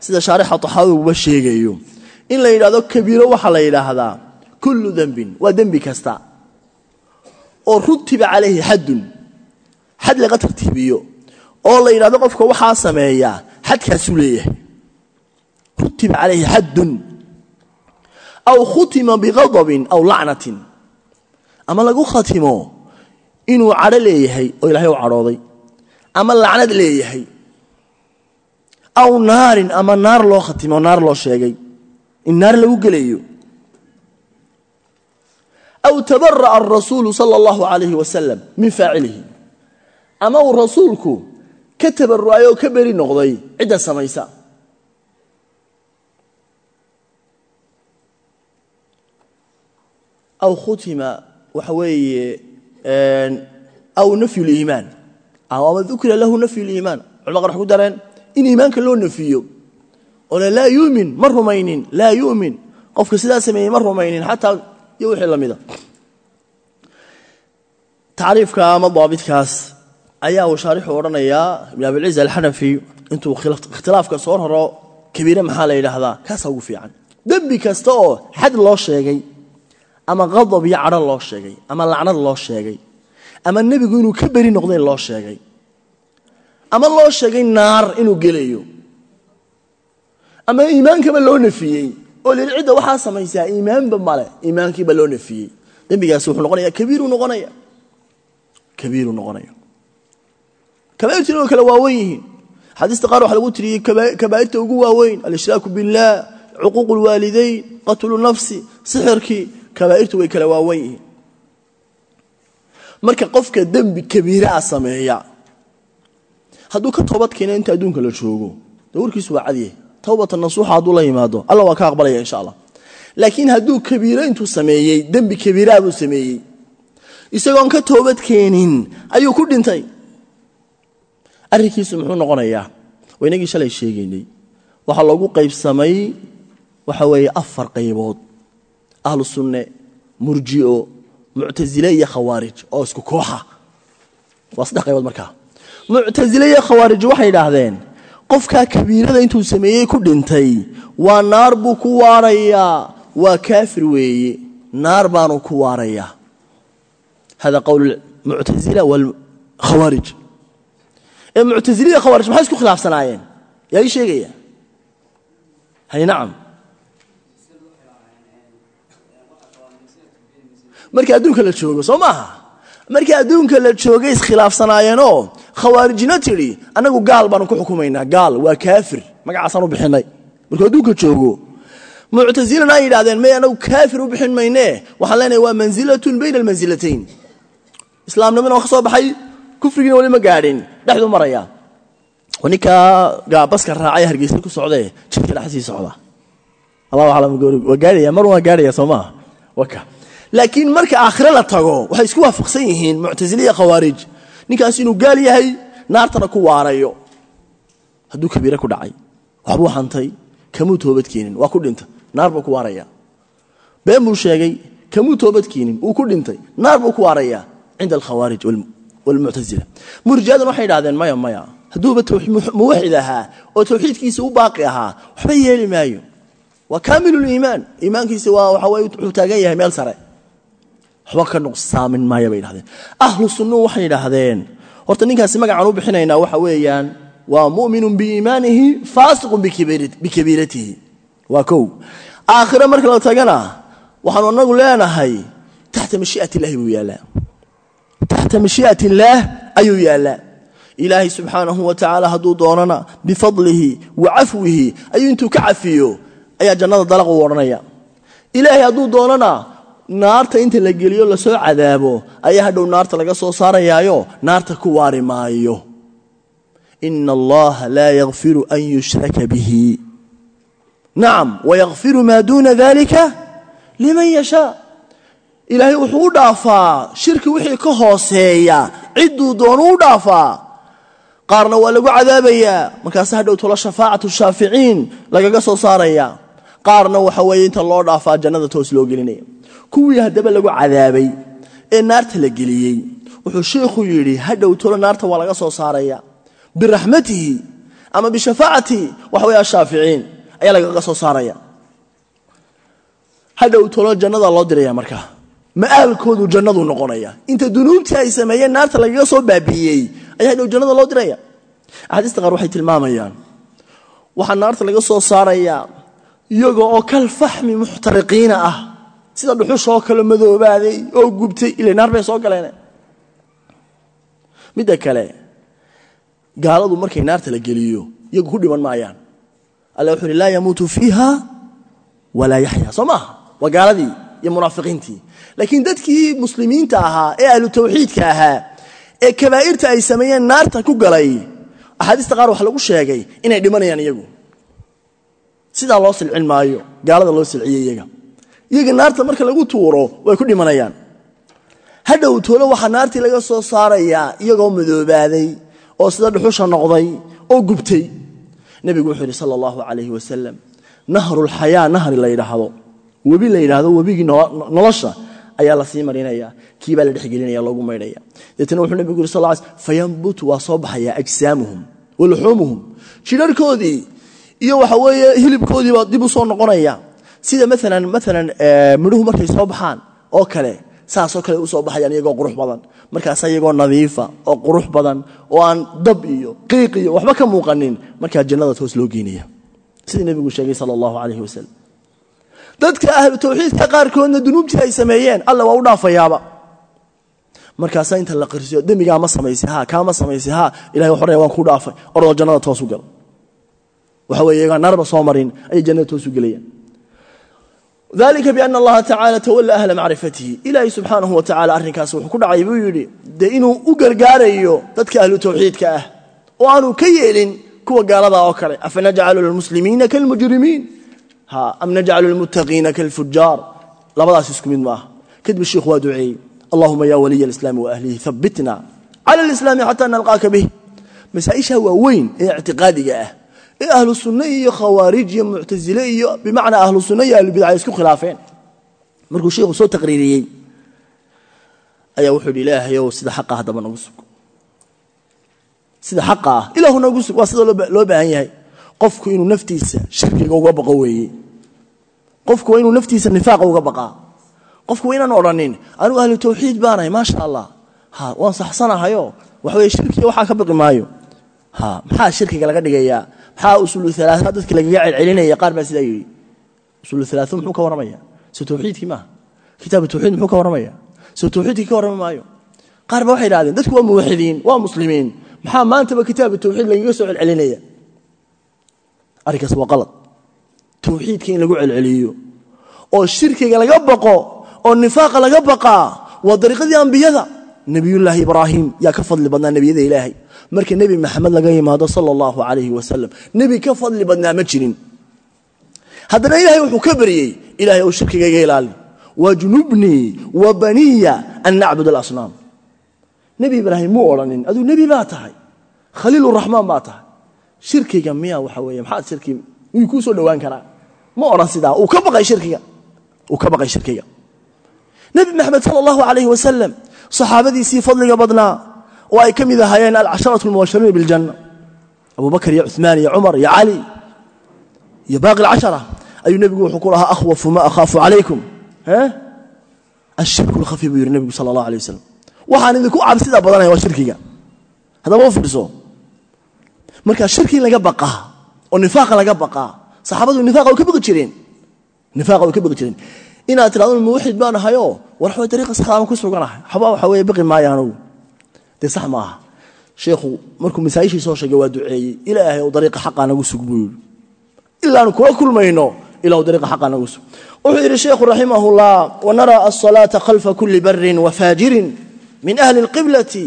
sida shaarixa taxaawiguba sheegayo in la yidhahdo kabiiro waxaa la yidhaahdaa kullu dembin waa dembi kasta. Oo rutiba calayhi xaddun xad laga tartiibiyo. Oo la yidhahdo qofka waxaa sameeyaa xadkaasuu leeyahay. Rutiba calayhi xaddun aw khutima biqadabin aw lacnatin ama lagu khatimo inuu cadho leeyahay oo ilaahay u cadhooday ama lacnad leeyahay aw naarin ama naar loo khatimo naar loo sheegay in naar lagu gelayo. Aw tabara'a arasuulu sala allahu calayhi wasalam min faacilihi. Ama uu rasuulku ka tabaru'ay oo ka beri noqday cidda samaysa. Aw khutima waxa weeye aw nafyu liimaan ama dukira lahu nafyu liimaan culma qar wax ku dareen in iimaanka loo nafiyo oo laa yumin ma rumaynin laa yumin. Qofka sidaa sameeyey ma rumaynin xataa iyo wixii lamida tacriifka ama daabitkaas ayaa uu shaarixu odhanayaa ibn abilciz alxanafi intuu ikhtilaafka soo raro kabiire maxaa la yidhaahdaa? Kaasaa ugu fiican. Dembi kasta oo xad loo sheegay ama qadab iyo cadho loo sheegay ama lacnad loo sheegay ama nebigu inuu ka beri noqday loo sheegay ama loo sheegay naar inuu gelayo ama iimaankaba loo nafiyey oo cidda waxaa samaysaa iimaanba male iimaankiiba loo nafiyey. Dembigaasi wuxuu noqonaya kabiiru noqonaya kabiiru noqonaya kabaa'irtina oo kale waaweyn yihiin. Xadiista qaar waxaa lagu tiriyey kabaa'irta ugu waaweyn alshraaku biاllah cuquuq qatlu nafsi sixirkii kabaa'irtu way kala waawan yihiin. Marka qofka dembi kabiiraa sameeya hadduu ka toobad keena inta adduunka la joogo warkiisu waa cadyahay towbata nasuuxa hadduu la yimaado alla waa ka aqbalaya insha allah. Laakiin hadduu kabiiro intuu sameeyey dembi kabiiraa buu sameeyey isagoon ka toobad keenin ayuu ku dhintay. Arrinkiisu muxuu noqonayaa waynagii shalay sheegaynay. Waxaa loogu qaybsamay waxa weeye afar qaybood ahlu sunne murji'o muctasile iyo khawaarij oo isku kooxa. Waa saddex qaybood markaa muctasile iyo khawaarij waxay idhaahdeen qofkaa kabiirada intuu sameeyey ku dhintay waa naar buu ku waarayaa waa kaafir weeye naar baanu ku waarayaa hada qowl muctasila wlkhawaarij ee iyo khawaarij maxay isku khilaafsanaayeen? Yaa ii sheegaya? Hay nacam markii adduunka la joogo soo maaha? Markii adduunka la joogay iskhilaafsanaayeenoo khawaarijna tidhi annagu gaal baanu ku xukumaynaa gaal waa kaafir. Magacaasaan u bixinay. Markuu adduunka joogo muctasilana ay yidhahdeen may anagu kaafir u bixin maynee waxaan leenahay waa mansilatun bayna almansilatayn islaamnimana waa ka soo baxay kufrigiina weli ma gaadhin dhexduu maraya ninkaa baska raacay hargeysa ku socdee jidka dhexsii socda. Allahu aclam waa gaadhaya mar waa gaadhaya soo maaha. Waka laakiin marka aakhire la tago waxay isku waafaqsan yihiin muctasile iyo khawaarij. Ninkaas inuu gaal yahay naartana ku waarayo. Hadduu kabiire ku dhacay waxbuu hantay kamuu toobadkeenin waa ku dhintay naar buu ku waaraya. Been buu sheegay kamuu toobadkeenin wuu ku dhintay naar buu ku waaraya cinda alkhawaarij walmuctasila murjiadan waxay idhahdeen maya maya hadduuba muwaxid ahaa oo tawxiidkiisa u baaqi ahaa waxba yeeli maayo. Waa kaamiluliimaan iimaankiisa waa waxa wuxuu taagan yahay meel sare waxba ka nuqsaamin maaya bay idhahdeen ahlu sunnuhu waxay idhaahdeen horta ninkaasi magacaan u bixinaynaa waxa weeyaan waa mu'minun biiimaanihi faasiqun bikabiiratihi waa kow. Aakhire marka la tagana waxaanu anagu leenahay taxta mashii'at illahi buu yaallaa. Taxta mashii'at illaah ayuu yaallaa. Ilaahay subxaanahu wa tacaala hadduu doonana bifadlihi wa cafwihi ayuu intuu ka cafiyo ayaa jannada dalaq u odhanaya. Ilaahay hadduu doonana naarta inta la geliyo la soo cadaabo ayaa hadhow naarta laga soo saarayaayo naarta ku waari maayo. Ina allaha laa yakfiru an yushraka bihi. Nacam wayakfiru maa duuna dalika liman yashaa ilaahay wuxuu u dhaafaa shirki wixii ka hooseeya cidduu doonu u dhaafaa. Qaarna waa lagu cadaabayaa markaase hadhow tolo shafaacatu shaaficiin lagaga soo saaraya qaarna waxa weeye inta loo dhaafaa jannada toos loo gelinaya kuwii haddaba lagu cadaabay ee naarta la geliyey wuxuu sheikhu yidhi hadhow tolo naarta waa laga soo saaraya. Biraxmatihi ama bishafaacatihi waxa weye ashaaficiin ayaa lagaga soo saaraya. Hadhow tolo jannada loo diraya markaa ma'aalkoodu jannadu noqonaya. Inta dunuubtii ay sameeyeen naarta lagaga soo baabi'iyey ayaa hadhow jannada loo diraya. Axaadiista qaar waxay tilmaamayaan. Waxaa naarta laga soo saarayaa iyaga oo kal faxmi muxtariqiina ah. Sida dhuxushoo kale madoobaaday oo gubtay ila naar bay soo galeen midda kale gaaladu markay naarta la geliyo iyagu ku dhiman maayaan. Alla wuxu uhi laa yamuutu fiiha walaa yaxya soo maaha? Waa gaaladii iyo munaafiqiintii. Laakiin dadkii muslimiinta ahaa ee ahlu tawxiidka ahaa ee kabaa'irta ay sameeyeen naarta ku galay axaadiista qaar waxa lagu sheegay inay dhimanayaan iyagu sidaa loo silcin maayo gaalada loo silciye iyaga. Iyaga naarta marka lagu tuuro way ku dhimanayaan. Hadhow toolo waxaa naartii laga soo saarayaa iyagoo madoobaaday oo sida dhuxusha noqday oo gubtay. Nebigu wuxuu yidhi sala allahu calayhi wasalam nahrulxayaa nahri la yidhaahdo. Webi la yidhaahdo webigii nolosha ayaa la sii marinaya kii baa la dhexgelinaya loogu maydhaya. Deetna wuxuu nebigu yiri sal l fayambutu waa soo baxaya ajsaamuhum wa luxuumuhum jidharhkoodii iyo waxa weeye hilibkoodiibaa dib u soo noqonaya. Sida maalan maalan midhuhu markay soo baxaan oo kale saasoo kale u soo baxayaan iyagoo qurux badan. Markaasa iyagoo nadiifa oo qurux badan oo aan dab iyo qiiq iyo waxba ka muuqanin markaa jannada toos loo geynaya. Sidii nebigu sheegay sala allahu calayhi wasalam dadka ahlu tawxiidka qaarkoodna dunuubtii ay sameeyeen alla waa u dhaafayaaba. Markaasaa inta la qirsiyo dembigaa ma samaysay ha kaama samaysay ha ilahay wax odhanaya waan kuu dhaafay ordoo jannada toos u gal waxa weye iyagaa naarba soo marin ayay jannada toos u gelayaan dalika biana allaha tacaala tawala ahla macrifatihi ilaahay subxaanahu wa tacala arrinkaas wuxuu ku dhacay buu yidhi dee inuu u gargaarayo dadka ahlu tawxiidka ah oo aanu ka yeelin kuwa gaalada oo kale afa najcalu lmuslimiina kalmujrimiin? Am najcalu lmuttaqiina kalfujaar labadaas isku mid maaha. Kadib shiikhu waa duceeyey allahuma ya waliya alislaami waahlihi habitna cala alislaami xataa nalqaaka bih. Masaaisha waaweyn ee ictiqaadiga ah ee ahlu sunne iyo khawaarij iyo muctasile iyo bimacnaa ahlu sunne iyo ahlubidca isku khilaafeen. Markuu sheikhu soo taqriiriyey ayaa wuxuu yidhi ilaahayow sida xaqa haddaba nagu sug. Sida xaqa ah ilaahu nagu sug. Waa sida loo baahan yahay. Qofku inuu naftiisa shirkiga uga baqo weeye. Qofku waa inuu naftiisa nifaaqa uga baqaa qofku waa inaan odhanin anigu ahlu tawxiid baanahay maasha allah ha waan saxsanahayo. Waxaweye shirkiga waxaa ka maxaa usulu alaaa dadka lagaga celcelinaya qaar baa sidaa yidhi. Usulu alaau muxuu ka warramaya? Soo tawxiidkii maaha. Kitaabu tawxiid muxuu ka warramaya? Soo tawxiidkii ka warrami maayo? Qaar ba waxay idhahdeen dadku waa muwaxidiin waa muslimiin. Maxaa maantaba kitaabu tawxiid lagaga soo celcelinaya? Arrinkaas waa qalad. Tawxiidka in lagu celceliyo oo shirkiga laga baqo oo nifaaqa laga baqaa waa dariiqadii ambiyada nebiyullaahi ibraahim yaa ka fadli badnaa nebiyada ilaahay. Marka nebi maxamed laga yimaado sala allahu calayhi wasalam nebi ka fadli badnaa ma jirin. Haddana ilaahay wuxuu ka baryey ilahay ou shirkiga iga ilaali wajnubnii wa baniya an nacbud alasnaam. Nebi ibraahim muu odhanin aduu nebi baa tahay. Khaliiluraxmaan baa tahay. Shirkiga miya waxa weeye maxaad shirki miyuu kuu soo dhowaan karaa. Ma odhan sidaa uu ka baqay shirkiga. Uu ka baqay shirkiga. Nebi maxamed sala allahu calayhi wasalam saxaabadiisii fadliga badnaa oo ay ka mid ahaayeen alcasharatu almubashiriina biljanna. Abubakar iyo cuثmaan iyo cumar iyo cali iyo baaqi alcashara ayuu nebigu wuxuu ku lahaa akhwafu ma akhaafu calaykum. Ashirku lkhafi buu yidhi nebigu sala allah alay wasalam waxaan idinku cabsida badanaya waa shirkiga. Haddaba u fiirso marka shirki laga baqaa oo nifaaqa laga baqaa saxaabadu nifaaqa way ka baqi jireen inaad tirahdo muwaxid baan ahayoo war waxaway dariiqa saxdaan ku suganahay. Waxba waxa weeye baqi maayo anugu. Dee sax maaha sheekhu markuu masaa'ishii soo sheegay waa duceeyey. Ilaahay ou dariiqa xaqaa nagu sug buu yidhi. Ilaanu kula kulmayno ilahu dariiqa xaqaa nagu sug. Wuxuu yidhi sheekhu raximahullah wanaraa alsalaata khalfa kuli barin wafaajirin min ahli اlqiblati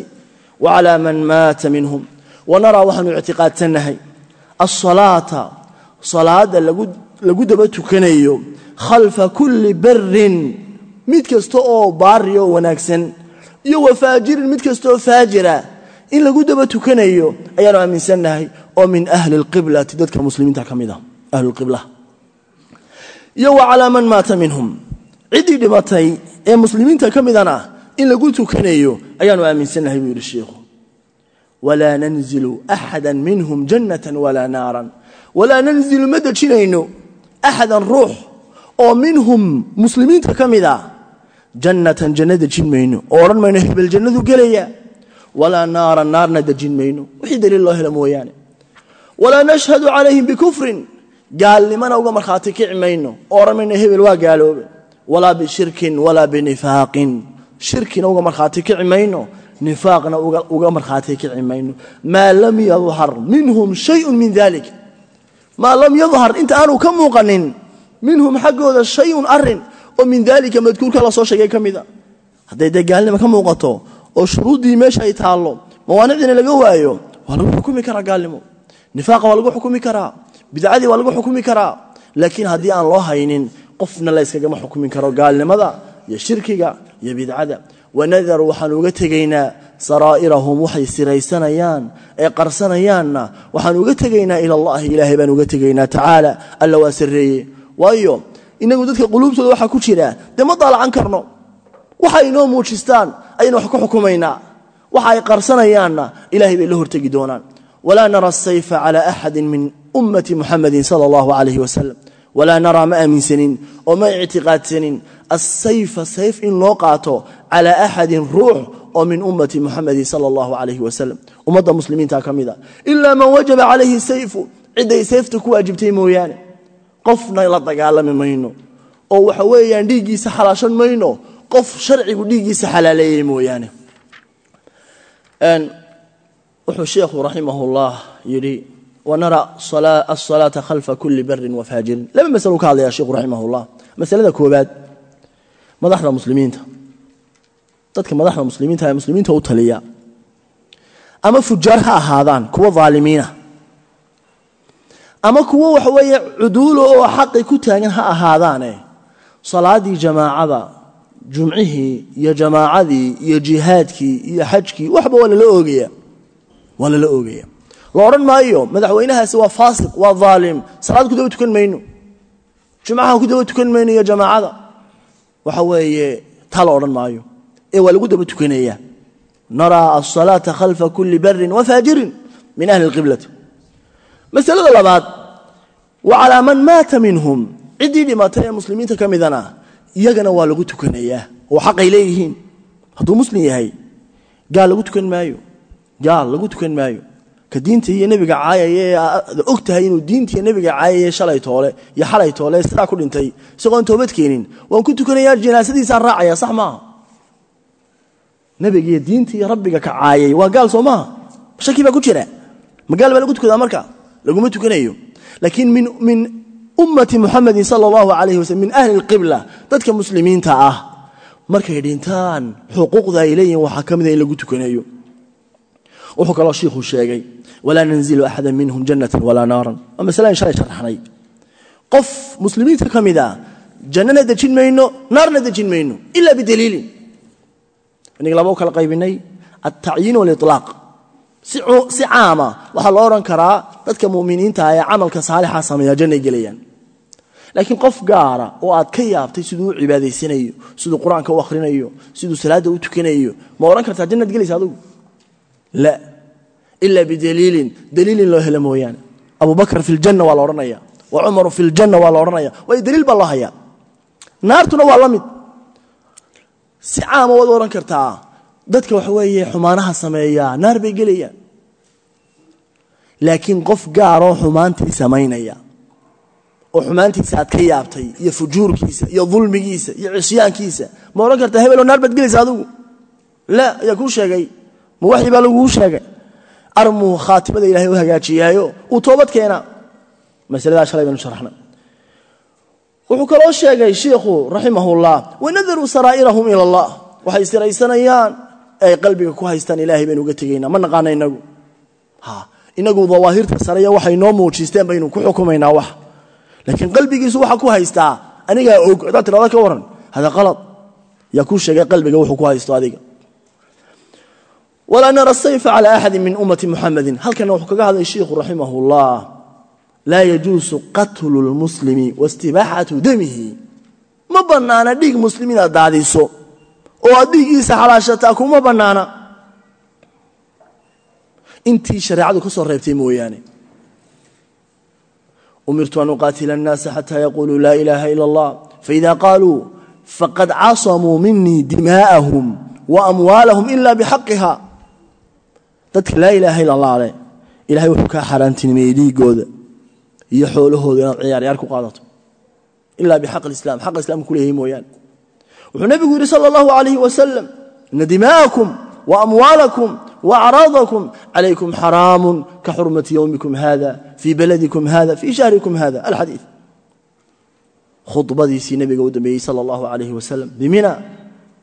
wacalaa man maata minhum. Wanaraa waxaanu ictiqaadsannahay alsalaata salaada lagu daba tukanayo khalfa kulli barin mid kasta oo baari oo wanaagsan iyo wafaajirin mid kasta oo faajira. In lagu daba tukanayo ayaanu aaminsannahay oo min ahli اlqiblati dadka muslimiinta ka mid a ahlulqibla iyo wa calaa man maata minhum ciddii dhimatay ee muslimiinta ka midana in lagu tukanayo ayaanu aaminsannahay buu yidhi sheikhu. Walaa nanzilu axada minhum jannatan walaa naaran. Walaa nanzilu ma dejinayno oo minhum muslimiinta ka mid a jannatan janno dejin mayno oo mayno hebel jannadu gelaya. Walaa naaran naarna dejin mayno. Wixii daliil loo helo mooyaane. Walaa nashhadu calayhim bikufrin gaalnimana uga markhaati kici mayno oo mayno hebel waa gaaloobe. Walaa bishirkin walaa binifaaqin. Shirkina uga markhaati kici mayno nifaaqna uga markhaati kici mayno. Maa lam yadhar minhum shayun min dalik maa lam yadhar inta aanu ka muuqanin minhum xaggooda shayun arrin oo min daalika madkuurka la soo sheegay ka mida hadday dee gaalnima ka muuqato oo shuruuddii meesha ay taallo mawaanicdiina laga waayo waa lagu xukumi karaa gaalnimo. Nifaaqa waa lagu xukumi karaa bidcadii waa lagu xukumi karaa. Laakiin haddii aan loo haynin qofna layskagama xukumi karo gaalnimada iyo shirkiga iyo bidcada. Wanadaru waxaanu uga tegaynaa saraa'irahum waxay siraysanayaan ee qarsanayaanna. Waxaanu uga tegaynaa ila allahi ilaahay baanu uga tegaynaa tacaala. Alla waa sarreeye waayo inagu dadka quluubtooda waxaa ku jira dee ma daalacan karno? Waxa inoo muujistaan ayaynu wax ku xukumaynaa waxa ay qarsanayaanna ilahay bay la hortegi doonaan. Walaa nara asayfa cala axadin min ummati muxamadin sala allahu calayhi wasalam walaa naraa ma aaminsanin oo ma ictiqaadsanin. Asayfa sayf in loo qaato calaa axadin ruux oo min ummati muxamadin sala allahu calayhi wasalam ummadda muslimiinta ka mid a. Ilaa man wajaba calayhi sayfu cidday sayfta ku waajibtay mooyaane qofna la dagaalami mayno. oo waxa weeyaan dhiiggiisa xalaashan mayno. qof sharcigu dhiiggiisa xalaaleeyey mooyaane. Wuxuu sheekhu raximahullah yidhi wanara asalaata khalfa kuli barin wafaajirin laba masalo ka hadlaya sheekhu raximahullah. Masalada koobaad madaxda muslimiinta. Dadka madaxda muslimiinta ee muslimiinta u taliya. Ama fujaar ha ahaadaan kuwa dhaalimiina ama kuwo waxa weeye cuduulo oo xaqi ku taagan ha ahaadaane. Salaadii jamaacada jumcihii iyo jamaacadii iyo jihaadkii iyo xajkii waxba waa lala oogaya. Waa lala oogaya. La odhan maayo madaxweynahaasi waa faasiq waa dhaalim salaad ku daba tukan mayno. Jumcaha ku daba tukan mayno iyo jamaacada. Waxa weeye taa la odhan maayo. Ee waa lagu daba tukanaya naraa asalaata khalfa kuli barin wafaajirin min ahli اlqiblati masalada labaad wa calaa man maata minhum. Ciddii dhimatay ee muslimiinta ka midana iyagana waa lagu tukanayaa oo xaqay leeyihiin. Hadduu muslim yahay gaal lagu tukan maayo gaal lagu tukan maayo. Ka diinta iyo nebiga caayaya ee aad og tahay inuu diinta iyo nebiga caayaya shalay toole iyo xalay toole sidaa ku dhintay. Isagoon toobad keenin waan ku tukanayaa janaasadiisaan raacaya sax maaha? Nebiga iyo diinta iyo rabbiga ka caayay waa gaal soo maaha? Shaki baa laguma tukanayo. Laakiin min ummati muxamedin sala allahu calayhi waslm min ahli alqibla dadka muslimiinta ah markay dhintaan xuquuqda ay waxaa ka mida in lagu tukanayo. Wuxuu kaloo shiikhuu sheegay walaa nanzilu axada minhum jannatan walaa naaran. Waa masalain shalay sharaxnay qof muslimiinta ka mid a jannana dejin mayno naarna dejin mayno ila bidaliilin inag laba u kala qaybinay altacyiin waliطlaaq si caama waxaa loo odhan karaa dadka muminiinta ee camalka saalixa sameeya jannay gelayaan. Laakiin qof gaara oo aad ka yaabtay siduu u cibaadaysanayo siduu qur'aanka u akhrinayo siduu salaadda u tukanayo ma odhan kartaa jannaad gelaysa adugu? La. Ila bidaliilin. Daliilin loo helo mooyaane. Abubakr fi ljanna waa la odhanaya. Wa cumaru fi ljanna waa la odhanaya. Waayo daliil baa loo hayaa. Naartuna waa la mid. Si caama waad odhan kartaa dadka waxa weeye xumaanaha sameeya naar bay gelayaan. Laakiin qof gaaroo xumaantii samaynaya oo xumaantiisa aad ka yaabtay iyo fujuurkiisa iyo dulmigiisa iyo cisyaankiisa ma odhan kartaa hebeloo naar baad gelaysa adigu? La ayaa kuu sheegay. Ma waxii baa laguu sheegay? Armuu khaatimada ilahay u hagaajiyaayo uu toobad keena. Masaladaa shalay baynu sharaxnay. Wuxuu kaloo sheegay shiikhu raximahullah wanadaruu saraa'irahum ila allah. Waxay siraysanayaan ay qalbiga ku haystaan ilahay baynu uga tegaynaa. Ma naqaana inagu? Inagu dawaahirta sareya waxay noo muujisteen baynu ku xukumaynaa wax. Laakiin qalbigiisu waxa ku haystaa anigaa og haddaad tirada ka waran hada qalad. Yaa kuu sheegay qalbiga wuxuu ku haysto adiga. Walaa nara sayfa cala axadi min ummati muxamedin halkana wuxuu kaga hadlay shiikhu raximah اllah laa yajuusu qatlu lmuslimi damihi. Ma bannaana dhiig muslim inaad daadiso oo aad xalaashataa kuma bannaana. Intii shareecadu ka soo reebtay mooyaane. Umirtu an uqaatila annaasa xataa yaquuluu laa ilaaha ila allah faida qaaluu faqad casamuu minii dimaa'ahum wa amwaalahum ila bixaqiha. Dadka laa ilaaha ila allah leh ilahay wuxuu kaa xaaraantinimeeyey dhiigooda iyo xoolahooda inaad ciyaar ciyaar ku qaadato. Ilaa bixaq lislaam xaqa islaamka ku mooyaane wuxuu nebigu yidhi sala allahu alayh wasalam ina dimaa'akum wa amwaalakum wa acraadakum calaykum xaraamun ka xurmati yowmikum hada fii baladikum hada fii shahrikum hada alxadiid khudbadiisii nebiga u dambeeyey sala allahu alayh wasalam bimina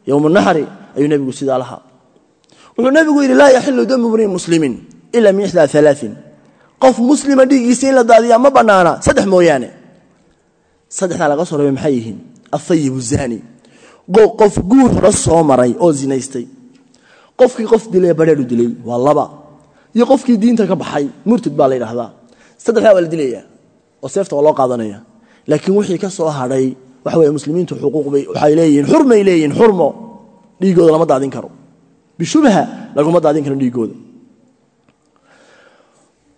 yowm naxri ayuu nebigu sidaa lahaa. Wuxuu nebigu yidhi laa yaxilu damu bni muslimin ila min ixdaa alaain qof muslima dhiiggiisa in la daadiyaa ma bannaana saddex mooyaane. Saddexdaa laga soo reebay maxay yihiin? Athayib zaani qof guur hore soo maray oo zinaystay. Qofkii qof dilay badheeru dilay waa laba. Iyo qofkii diinta ka baxay murtad baa la yidhaahdaa. Saddexdaa waa la dilayaa oo seefta waa loo qaadanaya. Laakiin wixii ka soo hadhay waxa weye muslimiintu xuquuqbay waxay leeyihiin xurmay leeyihiin xurmo. Dhiigooda lama daadin karo. Bishubha laguma daadin karo dhiigooda.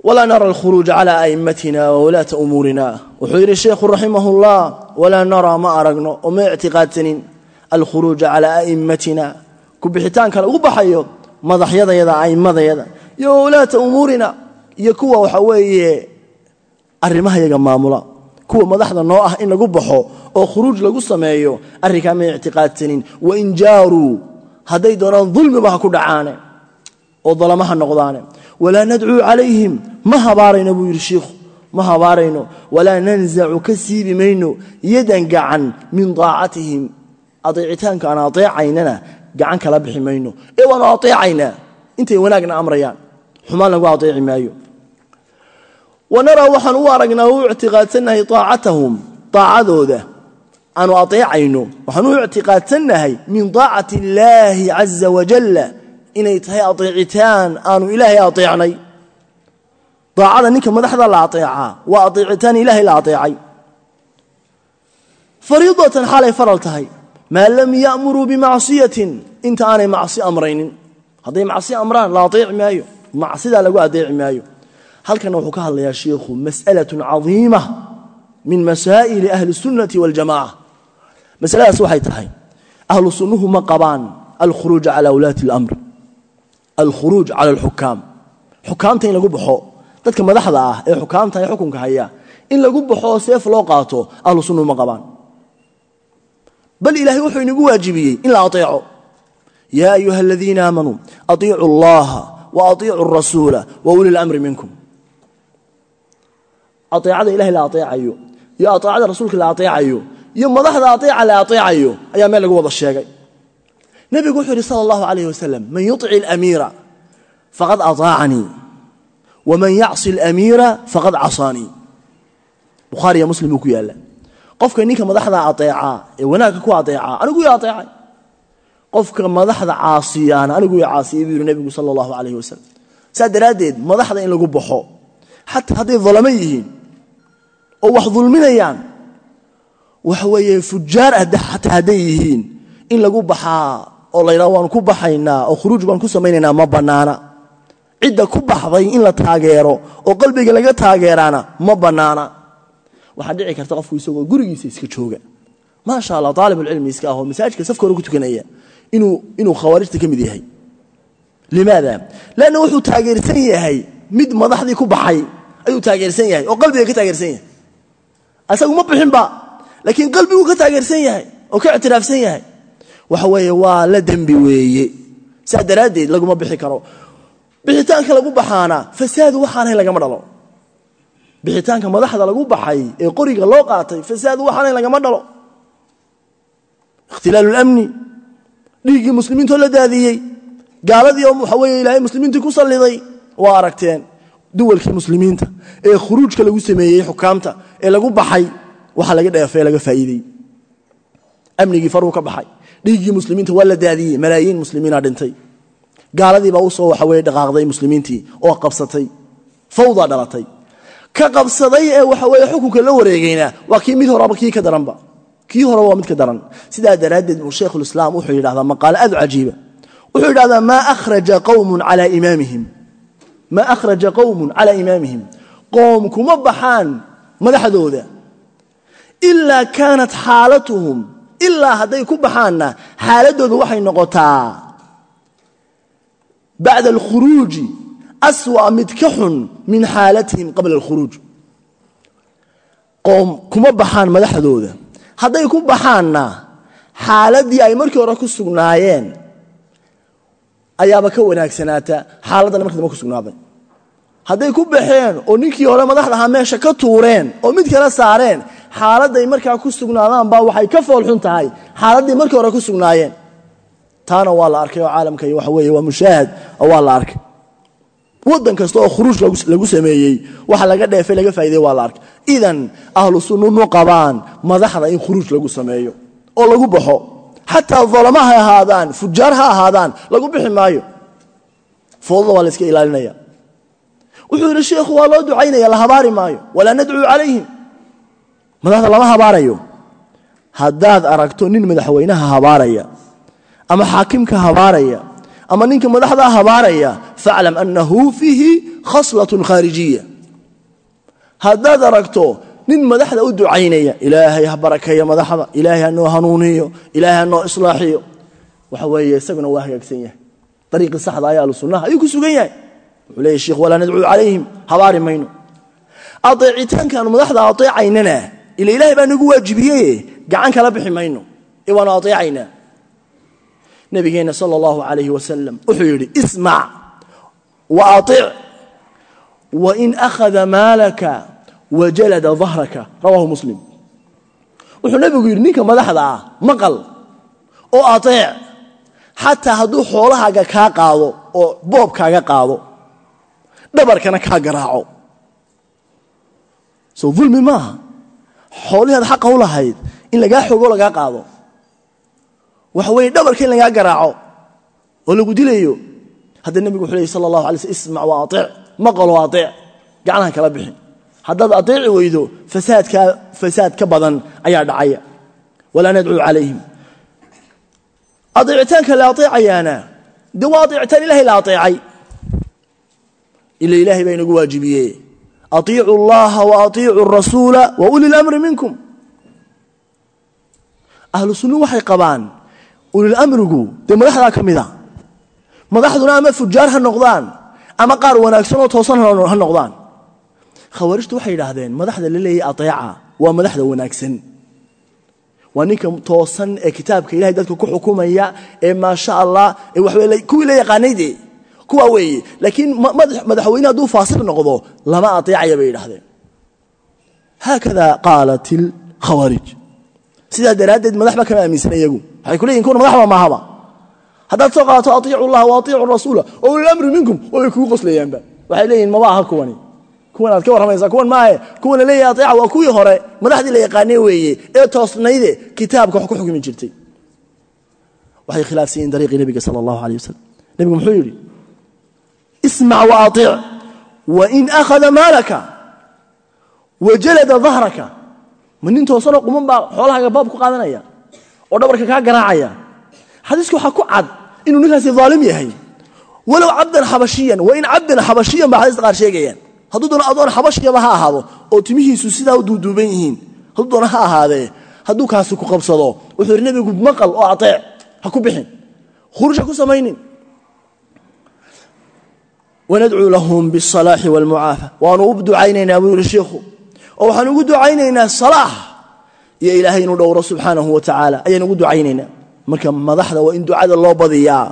Walaa nara alkhuruuja cala a'immatina wawulaata umuurina wuxuu yidhi sheikhu raximah walaa naraa ma aragno oo ma ictiqaadsanin alkhuruuja calaa a'immatina. Ku bixitaankana ugu baxayo madaxyadayada a'immadayada iyo wawulaata umuurina iyo kuwa waxa weeye arrimahayaga maamula kuwa madaxda noo ah in lagu baxo oo khuruuj lagu sameeyo arrinkaa ma ictiqaadsanin. Wain jaaruu hadday doonaan dulmiba ha ku dhacaane oo dalamaha noqdaane. Walaa nadcuu calayhim ma habaarayna buu yidhi shiikhu ma habaarayno. Walaa nanzacu ka siibi mayno yadan gacan min daacatihim adeecitaanka aan adeecaynana gacan kala bixi mayno. Ee waanu adeecaynaa. Intay wanaagna amrayaan. Xumaan lagu adeeci maayo. Wanaraa waxaan u aragnaa u ictiqaadsannahay aacatahum aacadooda aanu adeecayno. Waxaan u ictiqaadsannahay min daacati illaahi caza wajalla inay tahay adeecitaan aanu ilaahay adeecnay. Daacada ninka madaxda la adeecaa waa adeecitaan ilaahay la adeecay. Fariidatan xaalay faral tahay maa lam ya'muruu bimacsiyatin inta aanay macsi amraynin. Hadday macsi amraan la adeeci maayo. Macsidaa lagu adeeci maayo. Halkana wuxuu ka hadlayaa shiikhu mas'alatun cadiima min masaa'ili ahli sunnati waljamaca masaladaas waxay tahay ahlu sunnuhu ma qabaan alkhuruuj cala wulaati اlamr alkhuruuj cala alxukaam. Xukaamta in lagu baxo dadka madaxda ah ee xukaamta ee xukunka haya in lagu baxo seef loo qaato ahlu sunnuhu ma qabaan bal ilaahay wuxuu inagu waajibiyey in la aeeco yaa ayuha aladiina aamanuu aiicu allaha wa aiicu rasuula wa uli lamri minkum. Aeecada ilahay la aeecayo iyo aeecada rasuulka la aeecayo iyo madaxda aeeca la aeecayo ayaa meel lagu wada sheegay. Nebigu wuxuu yidhi sala allahu alayh wasalam man yuطici alamiira faqad aطaacanii waman yacsi alamiira faqad casaanii bukhaariya muslim buu ku yaalla qofka ninka madaxda aeecaa ee wanaagga ku aeecaa anigu aeecay qofka madaxda caasiyaana anigu caasiyay buu yidhi nebigu sala allahu alayh wasalam saa daraaddeed madaxda in lagu baxo xataa hadday dalamo yihiin oo wax dulminayaan waxa weeye fujaar xataa hadday yihiin in lagu baxaa oo la waanu ku baxaynaa oo khuruuj baan ku samaynaynaa ma bannaana. Cidda ku baxday in la taageero oo qalbiga laga taageeraana ma bannaana waxaa dhici karta qofku isagoo gurigiisa iska jooga. Maasha allah aalibulcilmi iska ahoo masaajidka safka hore ku tukanaya inuu khawaarijta ka mid yahay. Limaada? Lanna wuxuu taageersan yahay mid madaxdii ku baxay ayuu taageersan yahay oo qalbiga ka taageersan yahay. Asagu ma bixinba laakiin qalbiguu ka taageersan yahay oo ka ictiraafsan yahay. Waxa weeye waa la dembi weeye. Saa daraaddeed laguma bixi karo. Bixitaanka lagu baxaana fasaadu waxaanayn lagama dhalo bixitaanka madaxda lagu baxay ee qoriga loo qaatay fasaadu waxaanayn lagama dhalo. Ikhtilaalulamni dhiiggii muslimiintoo la daadiyey gaaladii oo waxa weeye ilaahay muslimiintii ku salliday waa aragteen duwalkii muslimiinta ee khuruujka lagu sameeyey xukaamta ee lagu baxay waxa laga dheefay laga faa'iidey. Amnigii faruu ka baxay dhiiggii muslimiinta waa la daadiyey malaayiin muslimiina dhintay. Gaaladii baa u soo waxa weye dhaqaaqday muslimiintii oo qabsatay fawdaa dhalatay ka qabsaday ee waxa weye xukunka la wareegayna waa kii mid horeba kii ka daranba. Kii horeba waa mid ka daran. Sidaa daraaddeed buu shaykhulislaam wuxuu yidhahdaa maqaale aad cajiiba. Wuxuu yidhahdaa maa akhraja qawmun calaa imaamihim. Ma akhraja qowmun calaa imaamihim. Qoom kuma baxaan madaxdooda. Ilaa kaanat xaalatuhum ilaa hadday ku baxaanna xaaladooda waxay noqotaa bacda alkhuruuji aswa mid ka xun min xaalatihim qabla alkhuruuj qoom kuma baxaan madaxdooda hadday ku baxaanna xaaladdii ay markii hore ku sugnaayeen ayaaba ka wanaagsanaata xaaladdan markii dambe ku sugnaaday hadday ku baxeen oo ninkii hore madaxda ahaa meesha ka tuureen oo mid kala saareen xaaladday markaa ku sugnaadaan baa waxay ka foolxun tahay xaaladdii markii hore ku sugnaayeen taana waa la arkay oo caalamka iyo waxa waa mushaahad oo waa la arkay waddan kasta oo khuruuj lagu sameeyey waxa laga dheefay laga faa'iidey waa la arkay. Idan ahlu sunnu mu qabaan madaxda in khuruuj lagu sameeyo oo lagu baxo. Xataa dolama ha ahaadaan fujaar ha ahaadaan lagu bixi maayo. Foodada waa la iska ilaalinaya. Wuxuu yidhi sheikhu waa loo ducaynaya la habaari maayo. Walaa nadcuu calayhim. Madaxda lama habaarayo. Haddaad aragto nin madaxweynaha habaaraya ama xaakimka habaaraya ama ninka madaxdaa habaaraya faclam annahu fiihi khaslatun khaarijiya haddaad aragto nin madaxda u ducaynaya ilaahay ha barakeeyo madaxda ilaahay ha noo hanuuniyo ilaahay ha noo islaaxiyo waxa weeye isaguna waa hagaagsan yahay ariiqii saxda ayaa ahlu sunnaha ayuu ku sugan yahay wuxuu leeyahy sheikh walaa nadcuu calayhim habaari mayno adeecitaankaanu madaxda adeecaynana ila ilaahay baa nagu waajibiyeye gacan kala bixi mayno ee waanu adeecaynaa nabigeenna sala allahu calayhi wa aic wain akhada maalaka wajalada dahraka rawaahu muslim. Wuxuu nebigu yidhi ninka madaxda ah maqal. Oo ateec xataa hadduu xoolahaaga kaa qaado oo boobkaaga qaado dhabarkana kaa garaaco. Soo dulmi maaha. Xoolihaad xaqa u lahayd in lagaa xogo lagaa qaado. Waxa weeye dhabarka in lagaa garaaco oo lagu dilayo hadda nebigu wuxuu leeyay sala allahu alay sl ismac wa ateec maqaloo ateec gacnaha kala bixin. Haddaad ateeci weydo fasaad ka badan ayaa dhacaya. Walaa nadcuu calayhim. Adeecitaanka la ateecayaana dee waa adeecitaan ilahay la ateecay ila ilahay baa inagu waajibiye aiicu اllaha waaiicu rasuula wa uli lamri minkum. Ahlu waxay qabaan ulilamrigu dee madaxdaa ka mida madaxduna ama fujaar ha noqdaan ama qaar wanaagsan oo toosan ha noqdaan. Khawaarijtu waxay yidhaahdeen madaxda la leeyay ateeca waa madaxda wanaagsan. Waa ninka toosan ee kitaabka ilahay dadka ku xukumaya ee maasha allah kuwii la yaqaanayde. Kuwa weeye. Laakiin madaxweyne hadduu faasiq noqdo lama ateecaya bay yidhahdeen haakada qaalat ilkhawaarij sidaa daraaddeed madaxba kama aaminsan iyagu. Waxay ku leeyihiin kuna madaxba maahaba haddaad soo qaadato atiicu llaha wa rasuula oo ulilamri minkum way kugu qoslayaanba waxay leeyihiin maba aha kuwani. Kuwan aad ka warramaysaa kuwan maahe. Kuwan la leeyahay ateeca waa kuwii hore. Madaxdii la yaqaanay weeye ee toosnayde kitaabka wax ku xukmi jirtay. Waxay khilaafsan yihiin dariiqii nebiga sala allahu alay wasalam nebigu muxuu yidhi ismac wa aiic wain akhada maalaka wa jalada dahraka ma nin toosanoo quman baa xoolahaaga baab ku qaadanaya oo dhabarka kaa garaacaya. Xadiiska waxaa ku cad inuu ninkaasi aalim yahay. Walow cabdan xabashiyan wain cabdan xabashiyan baa xadiista qaar sheegayaan. Hadduu adoon xabashiyaba ha ahaado oo timihiisu sidaa u duuduuban yihiin hadduu doono ha ahaadee hadduu kaasi ku qabsado wuxuu yidhi nebigu maqal oo ateec ha ku bixin khuruuj ha ku samaynin. Wanadcuu lahum bisalaaxi walmucaafa waanu u ducaynaynaa buu yihi shiikhu oo waxaan ugu ducaynaynaa salaax iyo ilaahay inuu dhowro subxaanahu wa tacaala ayaan ugu ducaynaynaa marka madaxda waa in ducada loo badiyaa.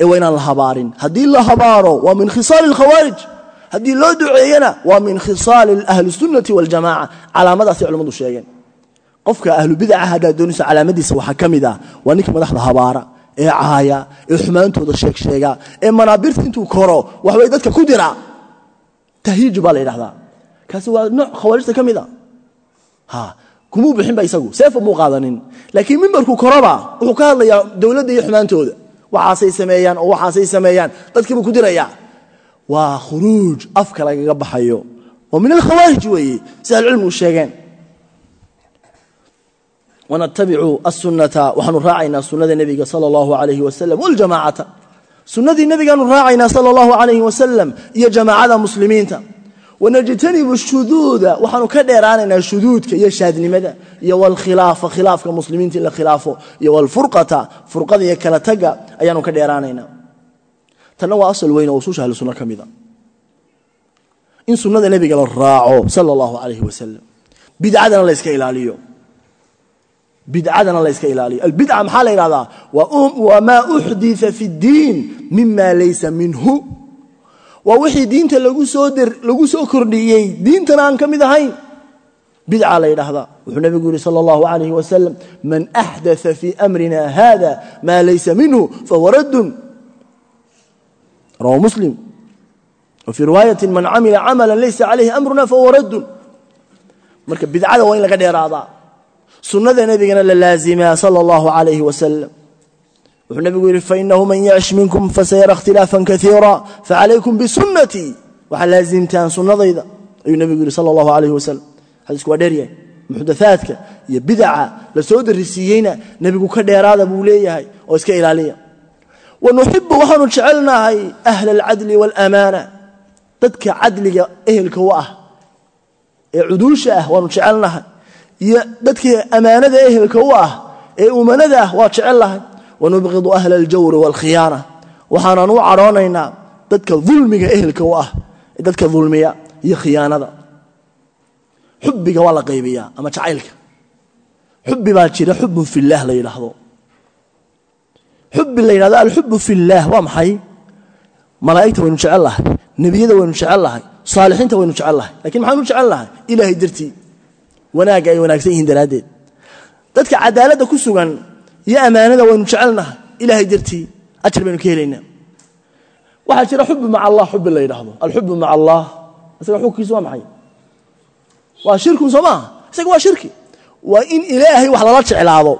Ee waa inaan la habaarin. Haddii la habaaro waa min khisaali alkhawaarij haddii loo duceeyana waa min khisaali ahli sunnati waljamaca calaamadaasay culimmadu sheegeen. Qofka ahlubidaca haddaad doonayso calaamadiisa waxaa ka mid ah waa ninka madaxda habaara ee caaya ee xumaantooda sheegsheega ee manaabirta intuu koro waxbay dadka ku dira. Tahyiiju baa la yidhahdaa kaasi waa nooc khawaarijta ka mid a kumuu bixinba isagu seefa muu qaadanin. Laakiin mimbarkuu koroba wuxuu ka hadlayaa dowladda iyo xumaantooda. Waxaasay sameeyaan oo waxaasay sameeyaan. Dadkiibuu ku dirayaa waa khuruuj afka lagaga baxayo. Oo min alkhawaarij weeye si ahlucilmigu sheegeen. Wanatabicu asunata waxaanu raacaynaa sunada nebiga sala allahu alayhi wasalam waljamaacata sunnadii nebigaanu raacaynaa sala allahu alayhi wasalam iyo jamaacada muslimiinta wanajtanibu shuduuda waxaanu ka dheeraanaynaa shuduudka iyo shaadnimada iyo wlkhilaafa khilaafka muslimiinta in la khilaafo iyo wlfurqata furqada iyo kala taga ayaanu ka dheeraanaynaa tanna waa asal weyn oo ususha ahlu sunno ka mida in sunnada nebiga la raaco sala allahu alayhi wasalam bidcadana la yska ilaaliyo bidcadana la yska ilaaliyo albidca maxaa la yidhahdaa wamaa uxdita fi اddiin mima waa wixii diinta lagu soo kordhiyey. Diintana aan ka mid ahayn. Bidca la yidhaahdaa. Wuxuu nebigu yihi salى اllahu alayh wasalam man axdaa fii amrina hada maa laysa minhu fahuwa raddun. Rawahu muslim. Wa fii riwaayati man camila camala laysa calayhi amruna fahuwa raddun. Marka bidcada waa in laga dheeraadaa. Sunnada nebigana la laazimaa calayhi wasalam wuxuu nebigu yidhi fainahu man yacish minkum fasayara ikhtilaafan kaiira facalaykum bisunnatii waxaa laazimtaan sunnadayda ayuu nebigu yidhi sala allahu alayh wasalam xadiisku waa dheeryahay muxdathaadka iyo bidaca la soo darisiiyeyna nebigu ka dheeraada buu leeyahay oo iska ilaaliya. Wa nuxibu waxaanu jecelnahay ahla alcadli waalaamaana dadka cadliga ehelka u ah ee cuduusha ah waanu jecelnahay iyo dadkii ammaanada ehelka u ah ee umanada ah waa jecellahay wanubqidu ahla aljawri waalkhiyaana waxaanan u cadhoonaynaa dadka dulmiga ehelka u ah dadka dulmiya iyo khiyaanada. Xubbiga waa la qaybiyaa ama jacaylka. Xubbi baa jira xubun fillaah la yidhaahdo. Xubbi la yidhahdo alxubu fillaah waa maxay? Malaa'igta waynu jecellahay nebiyada waynu jecellahay saalixiinta waynu jecel lahay lakiin maxaanu jecel lahay ilaahay dartii wanaagga ay wanaagsan yihiin daraaddeed iyo ammaanada waynu jecelnahay ilaahay dartii ajar baynu ka helaynaa. Waxaa jira xubi maca allah xubi la yidhaahdo. Alxubu maca allah. Isaga xukunkiisu waa maxay? Waa shirkun soo maaha isaga waa shirki. Waa in ilaahay wax lala jeclaado.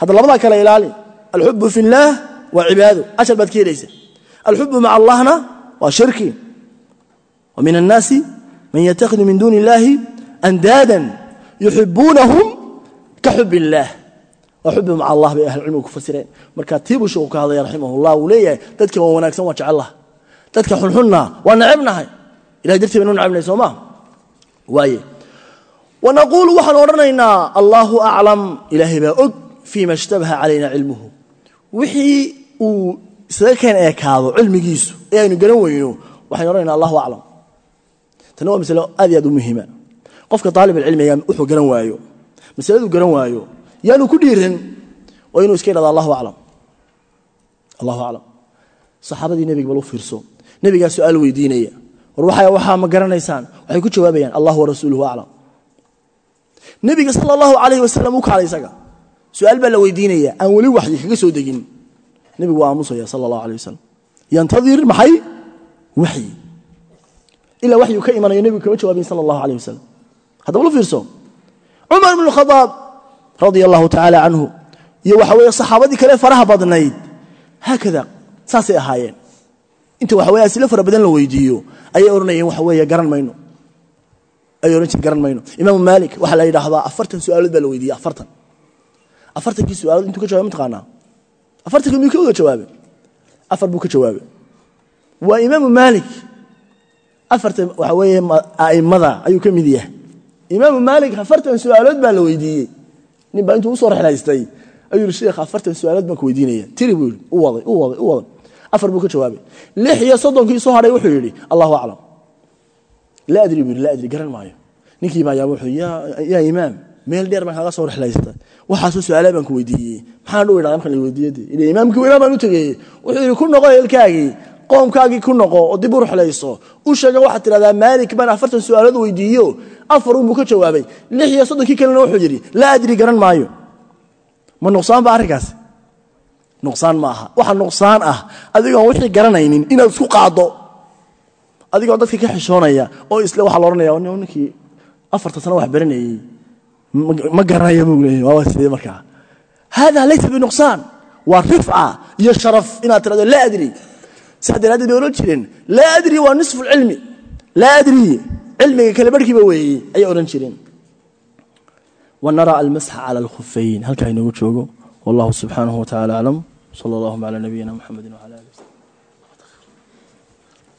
Hadda labadaa kale ilaali. Alxubu fi waa cibaado ajar baad ka helaysa alxubu maca allahna waa shirki. Wa annaasi man yatakhidu min duuni illaahi andaadan yuxibuunahum ka xubi illaah xubi maca allah bay ahlucilmigu ku fasireen marka tiibuu sheeku ka hadlaya raximah اllah uu leeyahay dadka waa wanaagsan waa jecel lah dadka xunxunna waa necebnahay ilahay dartii baynu necebnahay soo maa waaye wanaquulu waxaan odhanaynaa allaahu aclam ilaahay baa og fii ma ishtabaha calayna cilmuhu wixii uu isaga keen eekaado cilmigiisu ee aynu garan weyno waxaynu odhanayna allahu aclam tani waa masalo aad iyo aad u muhiima qofka aalibulcilmiga wuxuu garan waayo masaladuu garan waayo yaanu ku dhiiran waa inuu iska yidhahdo allahu aclam. Allahu aclam. Saxaabadii nebiga bal fiirso. Nebigaa su'aal weydiinaya. War waxaa ma garanaysaan. Waxay ku jawaabayaan allah warasuuluhu aclam. Nebiga sala allahu calayh wasalam u kacday isaga. Su'aal baa la weydiinaya aan weli waxyi kaga soo degin. Nebigu waa aamusaya sala allahu alayh wasalam yantadir maxay waxyi? Ilaa waxyu ka imanayo nebigu kama jawaabayn sala allahu alayh wasalam haddaba la fiirso. Cumar bnu khadaab radia allahu tacaala canhu iyo waxa weeye saxaabadii kale faraha badnayd haakada saasay ahaayeen. Inta waxa weye asilo fara badan la weydiiyo ayay odhanayeen waxa weeye garan mayno. Ayay odhan jire garan mayno. Imaamu maalik waxaa la yidhaahdaa afartan su'aalood baa la weydiiyey afartan. Afartankii su'aalood intuu ka jawabay mataqaanaa afartankii miyuu ka wada jawaabay? Afar buu ka jawaabay. Waa imaamu maalik afartan waxa weeye a'immada ayuu ka mid yahay. Imaamu maalik afartan su'aalood baa la weydiiyey nin baa intuu u soo rexlaystay ayuu yihi sheekh afartan su'aalood baan ku weydiinaya. Tiri buu yidhi u waday u waday u waday. Afar buu ka jawaabay. Lix iyo soddonkii soo hadhay wuxuu yidhi allahu aclam. Laa adri buu yidhi laa adri garan maayo. Ninkii baa yaa wuxuu yaa imaam meel dheer baan kaaga soo rexlaystay waxaasoo su'aalaa baan ku weydiiyey. Maxaan dhu idhahda markan la weydiiyade ila imaamkii weynaa baan u tegeeyey wuxuu yidhi ku noqo eelkaagii qoomkaagii ku noqo oo dib u rexlayso u sheega waxaad tidhahdaa maalik baan afartan su'aalood weydiiyo afar unbuu ka jawaabay lix iyo soddonkii kalena wuxuu yidhi laa adri garan maayo. Ma nuqsaan ba arrinkaas? Nuqsaan ma waxa nuqsaan ah adigoon wixii garanaynin inaad isku qaaddo. Adigoo dadka ka xishoonaya oo isle waxaa la odhanaya ninkii afartan sano wax baranayey ma garanaya buu leeyay waa sidee markaa? Hada laysa binuqsaan waa rifca iyo sharaf inaad tirahdo laa adri saa daraadeed bay odhan jireen. Laa adri waa nisfu lcilmi laa adri cilmiga kale barhkiiba weeye ayay odhan jireen. Wanaraa almasxa cala alkhufayn halkaa inoogu joogo. Wallahu subxaanahu wataala aclam sala allahuma calaa nabiyina muxamedi wala ali